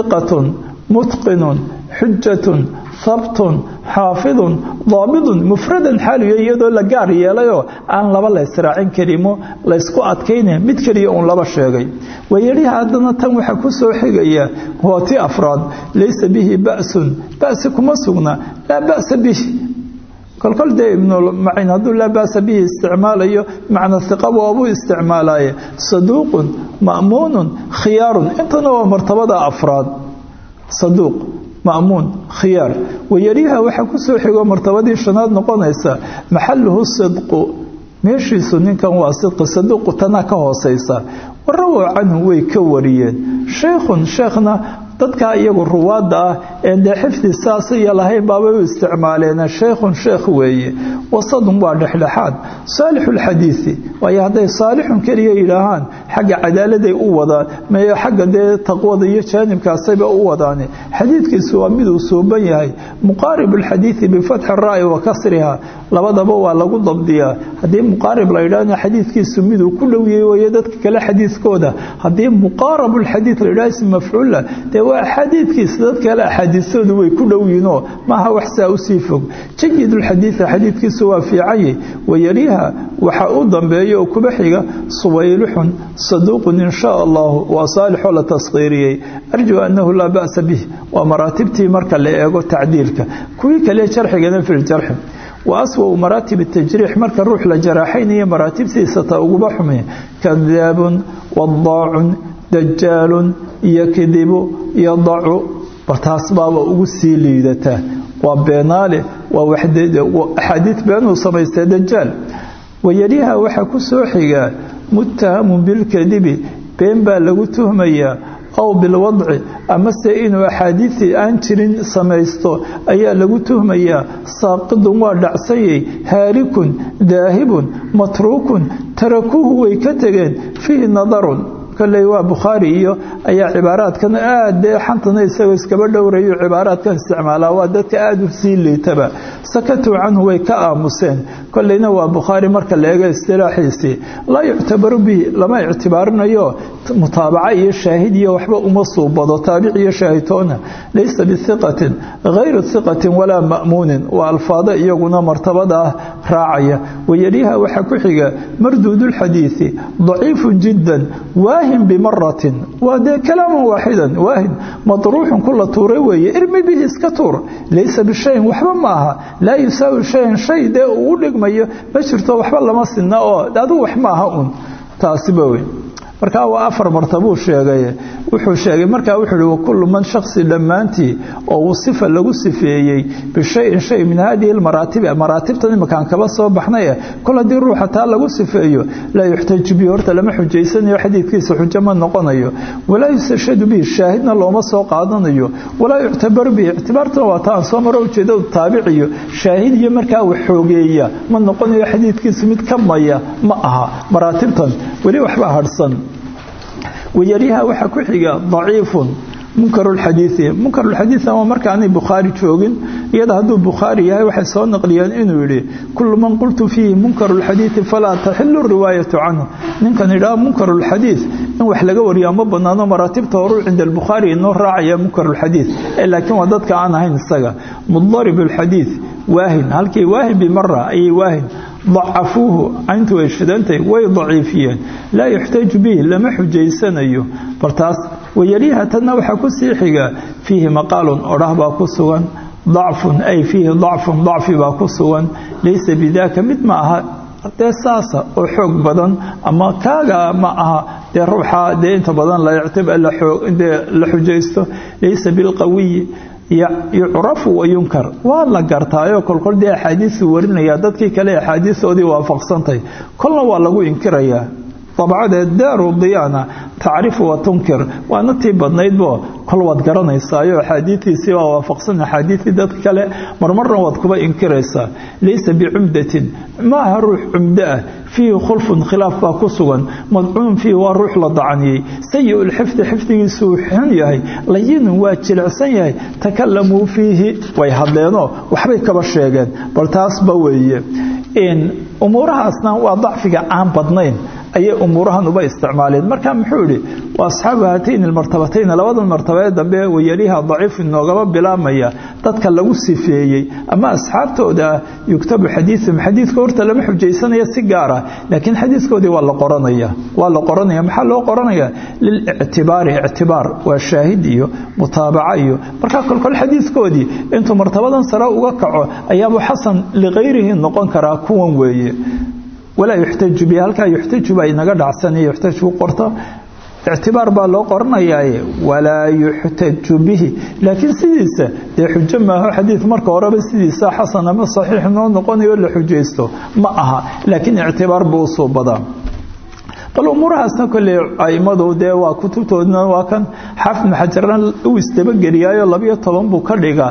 A: iqatun mutqinun xujatun habtun xaafidun daabidun mufradan xaaliyo iyadoo la gaar yeelayoo aan laba la ysraacin karimo laysku adkayna mid keliya uun laba sheegay. Wayidhi haddana tan waxaa ku soo xigaya waa ti afraad laysa bihi ba'sun ba'si kuma sugna laa ba'sa bihi. Kolkol dee ibnulmaciin hadduu laa ba'sa bihi isticmaalayo macna hiqaba waabuu isticmaalaye saduuqun ma'muunun khiyaarun intana waa martabada afraad saduuq ma'muun khiyaar. Wayariha waxaa ku soo xigo martabadii shanaad noqonaysa maxaluhu sidqu. Meeshiisu ninkan waa sidqi saduuqu tanaa ka hoosaysa. Warawow canhu way ka wariyeen. Sheikhun sheekhna dadkaa iyagu ruwaadda ah ee dee xifdi saas iyo lahayn baabay u isticmaaleen sheikhun sheekh weeye wasadun waa dhexdhexaad. Saalixulxadiidi waayo hadday saalixun keliya yidhaahaan xagga cadaaladay u wadaan meyo xagga dee taqwada iyo jaanibkaasayba u wadaane xadiidkiisu waa miduu suuban yahay. Muqaarib alxadiidi bifatxi ra'yi wa kasriha labadaba waa lagu dabdiyaa. Haddii muqaarib la yidhaahna xadiidkiisu miduu ku dhowiyey weeye dadka kale xadiidkooda haddii muqaarabulxadiid la yidhaha ism mafcuula dee waa axaadiidkiisa dadka kale axaadiistoodu way ku dhowyiinoo maaha wax saa u sii fog. Jayidulxadiida xadiidkiisu waa fiicanye wayariha waxa u dambeeya oo kuba xiga suwaylixun saduuqun in shaa allahu waa saalixoo la taskiiriyey arjuu annahu laa ba'sa bih waa maraatibtii marka la eego tacdiilka. Kuwii kale jarxigana fi ljarxi wa aswau maraatib tajriix marka ruux la jaraaxaynayo maraatibtiisa ta uguba xume kadaabun wadaacun dajaalun yakdibu yadacu bartaas baaba ugu sii liidataa waa beenaale waa axaadiid beenuu samaystay dajaal wayariha waxaa ku soo xigaa muttahamun bilkadibi been baa lagu tuhmayaa aw bilwadci amase inuu axaadiidii aan jirin samaysto ayaa lagu tuhmayaa saaqidun waa dhacsanyay haarikun daahibun matruukun tarakuuhu way ka tegeen fiihi nadarun kolley waa bukhaari iyo ayaa cibaaraadkan aad dee xantana isagoo iskaba dhowrayo cibaaraadkan isticmaalaa. Waa dadka aada u sii liitaba sakatuu canhu way ka aamuseen. Kolleyna waa bukhaari marka la eego laa yuctabaru bihi lama ictibaarinayo. Mutaabaca iyo shaahid iyo waxba uma suubado taabic iyo shaahitoona. Laysa bihiqatin hayru hiqatin walaa ma'muunin. Waa alfaado iyaguna martabada ah raacaya. Wayariha waxaa ku xiga marduudulxadiidi daciifun jiddan waahin bimaratin. Waa dee kalaaman waaxidan waahin madruuxun kula tuuray weeye. Irmi bihi iska tuur. Laysa bishayin waxba ma aha. Laa yusaawi shayan shay dee uu dhigmayo. Ma jirto waxba lama sinna oo adigu wax taasiba wey markaa waa afar martabuu sheegay. Wuxuu sheegay markaa wuxuu hi wakullu man shaksi dhammaantii oo wasifa lagu sifeeyey bishayin shay min hadihi lmaraatibi maraatibtan imakaan kaba soo baxnay kol haddii ruuxa taa lagu sifeeyo laa yuxtaaju bihi horta lama xujaysanayo xadiidkiisa xujo ma noqonayo. Walaa yustashhadu bihi shaahidna looma soo qaadanayo. Walaa yuctabaru bihi ictibaartana waa taan soo maro ujeedadu taabiciyo shaahid iyo markaa wax xoogeeya. Ma noqonayo xadiidkiisu mid ka maya ma aha maraatibtan weli waxba hadhsan wayariha waxaa ku xiga daciifun munkarulxadiidi munkarulxadiid ama markaanay bukhaari joogin iyada hadduu bukhaari yahay waxay soo naqliyeen inuu yidhi kullu man qultu fiihi munkarulxadiidi falaa taxilu riwaayatu canhu. Ninkan idhaha munkarulxadiid in wax laga wariyo ama banaano maraatibta horuu cinda albukhaari inoo raacaya munkarulxadiid ee laakiin waa dadka aan ahayn isaga. Mudarib alxadiid waahin. Halkii waahin bimara ayay waahin dacafuuhu cayntu way shidantay way daciifiyeen. Laa yuxtaaju bihi lama xujaysanayo bal taas wayariha tanna waxaa ku sii xiga fiihi maqaalun odhah baa ku sugan dacfun ay fiihi dacfun dacfi baa ku sugan. Laysa bidaaka mid ma aha dee saasa oo xoog badan ama kaaga ma aha dee ruuxa dee inta badan la xujaysto. Laysa bilqawiyi yucrafu wayunkar waa la gartaayoo kolkol dee axaadiisu warinaya. Dadkii kale axaadiisoodii waafaqsantay. Kolna waa lagu inkirayaa dabcadeed daaru diyaana tacrifu wa tunkir waana tii badnaydbo kol waad garanaysaayo axaadiidiisii waa waafaqsan axaadiidii dadka kale marmarna waad kuba inkiraysaa laysa bicumdatin ma aha ruux cumdo ah fiihi khulfun khilaaf baa ku sugan madcuun fiihi waa ruux la dacniyey sayi-ulxifdi xifdigiisu uu xun yahay layinun waa jilicsan yahay takalamuu fiihi way hadleenoo waxbay kaba sheegeen bal taasba weeye umuurahaasna waa dacfiga aan badnayn ayay umuurahan uba isticmaaleen. Marka muxuu yihi wa asxaabu haatayni labadan martabee dambe wayaliha daciif inoogaba bilaabmaya. Dadka lagu sifeeyey ama asxaabtooda yugtabu xadiiثum xadiidka horta lama xujaysanaya si gaara laakiin xadiidkoodii waa la qoranaya. Waa la qoranaya. Maxaa loo qoranaya? Lilictibaari ictibaar. Waa shaahid iyo mutaabaca iyo markaa kolkol xadiidkoodii intuu martabadan sare uga kaco ayaabuu xasan likayrihi noqon karaa kuwan weeye walaa yuxtaju bihi halkaa yuxtaju baa inaga dhacsanaya yuxtaju qorta ictibaar baa loo qoranayaaye walaa yuxtaju bihi laakiin sidiisa dee xujo maaho xadiid marka horeba sidiisa xasan ama saxiix noo noqonayo la xujaysto ma aha laakiin ictibaar buu u soo badaa bal umuurahaasna kolley aimadu dee waa kutubtoodna waa kan xaafid xajarna uu isdabageliyaayo labiyo toban buu ka dhigaa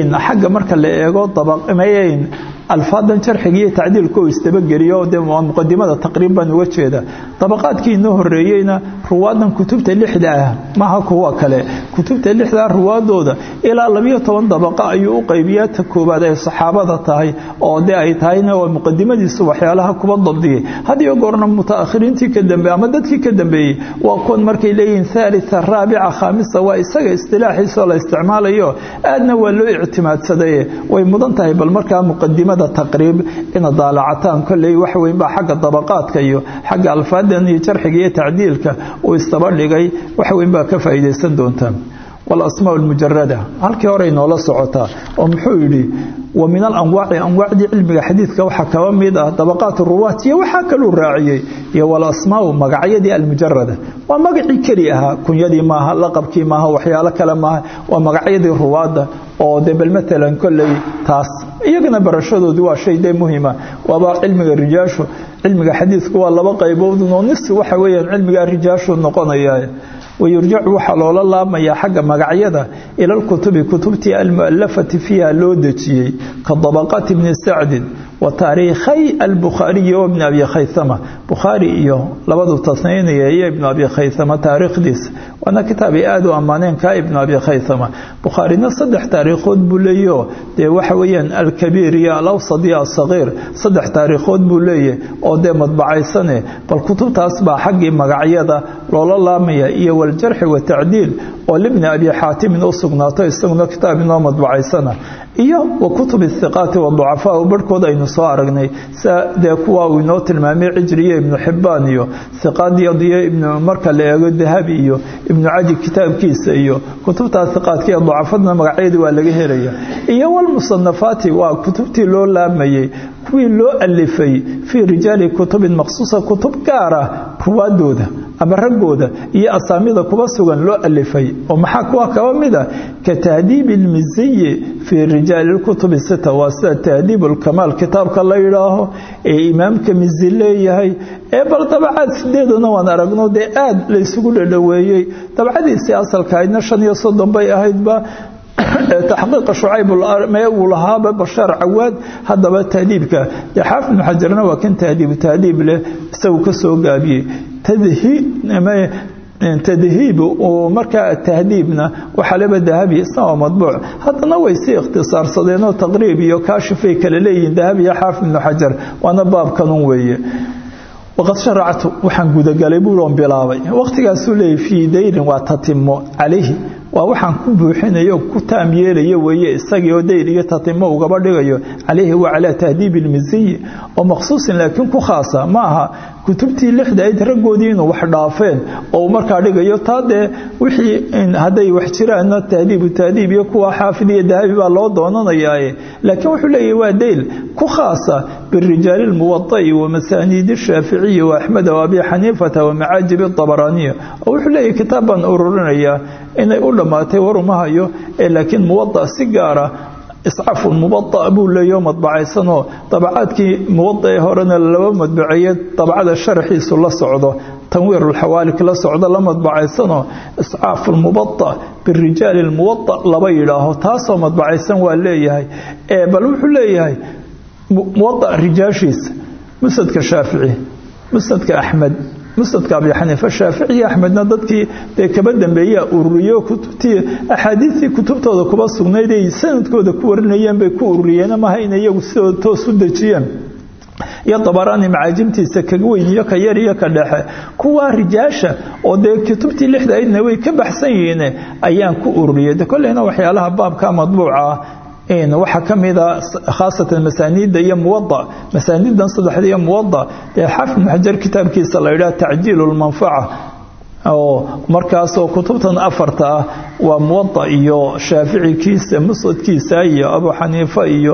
A: xagga marka la eego dabaqmayn alfaadan jarxiga iyo tacdiilka uu isdabageliyo de waa muqadimada taqriib baan uga jeeda. Dabaqaadkii inoo horeeyeyna ruwaadan kutubta lixda ah maaha kuwa kale kutubta lixdaa ruwaadooda ilaa labiyo toban dabaqa ayuu u qaybiyaa ta koowaad ay saxaabada tahay oo de ay tahayna waa muqadimadiisu waxyaalaha kuba dabdiyay hadiyo goorna mutaakhiriintii ka dambe ama dadkii ka dambeeyey waa kuwan markay leeyihiin thalitha raabica khaamisa waa isaga istilaaxiisoo la isticmaalayo aadna waa loo ictimaadsaday way mudan tahay bal markaa muqadimada taqriib ina daalacataan kolley wax weyn baa xagga dabaqaadka iyo xagga alfaadan iyo jarxiga iyo tacdiilka uu istaba dhigay wax weyn baa ka faa'iidaysan doontaan. Walasmaa almujarada halkii horey noola socotaa oo muxuu yidhi wa min alanwaaci anwaacdii cilmiga xadiidka waxaa kaba mid ah dabaqaat ruwaat iyo waxaa kaluu raaciyey iyo walasmaau magacyadii almujarada waa magacii keli ahaa kunyadii maaha laqabkii maaha waxyaalo kale maaha waa magacyadii ruwaadda oo de bal maalan kolley taas iyagana barashadoodii waa shay dee muhima waaba cilmiga rijaashu cilmiga xadiidku waa laba qaybood oo nisfi waxa weeyaan cilmiga rijaashu noqonaya. Wayurjacu waxaa loola laabmayaa xagga magacyada ila kutubtii almualafati fiiha loo dejiyey ka dabaqaati bni sacdin wa taariikhay albukhaariyi wa bni abi khaysama bukhaari iyo labadu tasniinaya iyo ibnu abi khaysama taariikhdiisa. Waana kitaab ay aada u ammaaneen ka ibnu abi khaysama bukhaarina saddex taariikhood buu leeyaho dee waxa weeyaan alkabiir iyo alawsad iyo alsagiir saddex taariikhood buu leeyahy oo dee madbacaysane bal kutubtaas baa xaggii magacyada loola laamaya iyo waljarxi watacdiil oo libni abi xaatimin u sugnaato isaguna kitaab inoo madbacaysana iyo wa soo aragnay dee kuwa uu inoo tilmaamay cijriyo ibnu xibbaan iyo hiqaadiyadiyo ibnu marka la eego dahabi iyo ibnu cadi kitaabkiisa iyo kutubtaa hiqaadka iyo ducafadna magacyadii waa laga helaya iyo walmusanafaati waa kutubtii loo laamayey kuwii loo alifay fii rijaali kutubin maqsuusa kutub gaara ruwaadooda ama raggooda iyo asaamida kuba sugan loo alifay oo maxaa kuwa kaba mida? Ka tahdiibi ilmiziyi fii rijaali lkutubi sita waa sida tahdiib ulkamaal kitaabka la yidhaaho ee imaamka mizi leeyahay. Ee bal dabacaad sideedana waan aragno dee aad laysugu dhadhoweeyey dabcadiisii asalkahaydna shan iyo soddon bay ahaydba taxqiiqa shucayb uu lahaaba bashaar cawaad haddaba tahdiibka dee xaafid ibnu xajarna waa kan tahdiibu tahdiib leh isagu ka soo gaabiyey. Tadhiib markaa tahdiibna waxaa leba dahabi waa madbuuc haddana way si ikhtisaarsadeenoo taqriib iyo kaashifay kale leeyihiin dahabi iyo xaafid ibnu xajar waana baabkanun weeye. Waqad sharactu waxaan gudagalay buuloon bilaabay. Waqtigaasuu leeyay fii dayrin waa tatimo calayhi waa waxaan ku buuxinayo ku taam yeelayo weeye isagii oo dayr iyo tatimo ugaba dhigayo. Calayhi wa calaa tahdiibi ilmisiyi oo maqsuusin laakiin ku khaasa. Ma aha kutubtii lixda ayd raggoodii inuu wax dhaafeen oo markaa dhigayo taa wixii hadday wax jiraanna tahdiibu tahdiib iyo kuwa xaafid iyo dahabi baa loo doonanayaaye. Laakiin wuxuu leeyahy waa dayl ku khaasa birijaali lmuwada'i wa masaaniidi shaaficiyi wa xaniifata wa macaajibi oo wuxuu leeyahy kitaab baan ururinayaa inay u dhammaatay warumahayo ee laakiin muwada si gaara iscafu mubada buu leeyaho madbacaysanoo dabacaadkii muwada ee horena laba madbaceeye dabcada sharaxiisu la socdo tanwiirulxawaalik la socdo la madbacaysanoo iscaafu lmubada birijaali lmuwada laba yidhaaho taasoo madbacaysan waa leeyahay ee bal wuxuu leeyahay muwada rijaashiisa musnadka shaafici musnadka axmed musnadka abi xaniifa shaafici iyo axmedna dadkii dee kaba dambeeyaa ururiyo kutubtii axaadiistii kutubtooda kuba sugnayd ay sanadkooda ku warinayeen bay ku ururiyeen amaha in iyagu toos u dejiyeen iyo dabaraani macaajimtiisa kaga weyn iyo ka yar iyo ka dhexe kuwaa rijaasha oo dee kutubtii lixda aydna way ka baxsan yihiin ayaan ku ururiyay de kolleyna waxyaalaha baabka madbuuca ah waxaa ka mida khaasatan masaaniidda iyo muwada masaaniiddan saddexda iyo muwada dee xaafid ibnu xajar kitaabkiisa la yidhaha tacjiilu lmanfaca oo markaasoo kutubtan afarta ah waa muwada iyo shaaficikiisa musnadkiisa iyo abu xaniifa iyo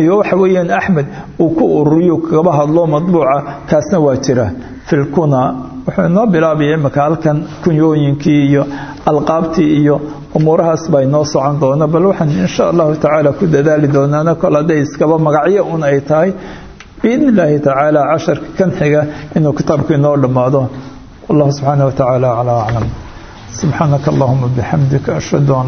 A: iyo waxa weeyaan axmed uu ku ururiyo kagaba hadlo madbuuca kaasna waa jira. Filkuna wuxuu inoo bilaabaya imika halkan kunyooyinkii iyo alqaabtii iyo umuurahaas baa inoo socon doona bal waxaan insha allahu tacaala ku dadaali doonaana kol hadday iskaba magacyo un ay tahay biidni illaahi tacaala casharka kan xiga inuu kitaabku inoo dhammaado. Wallahu subxaana wa tacaala calaa aclam. Subxaanaka allahuma bixamdika ashhadu an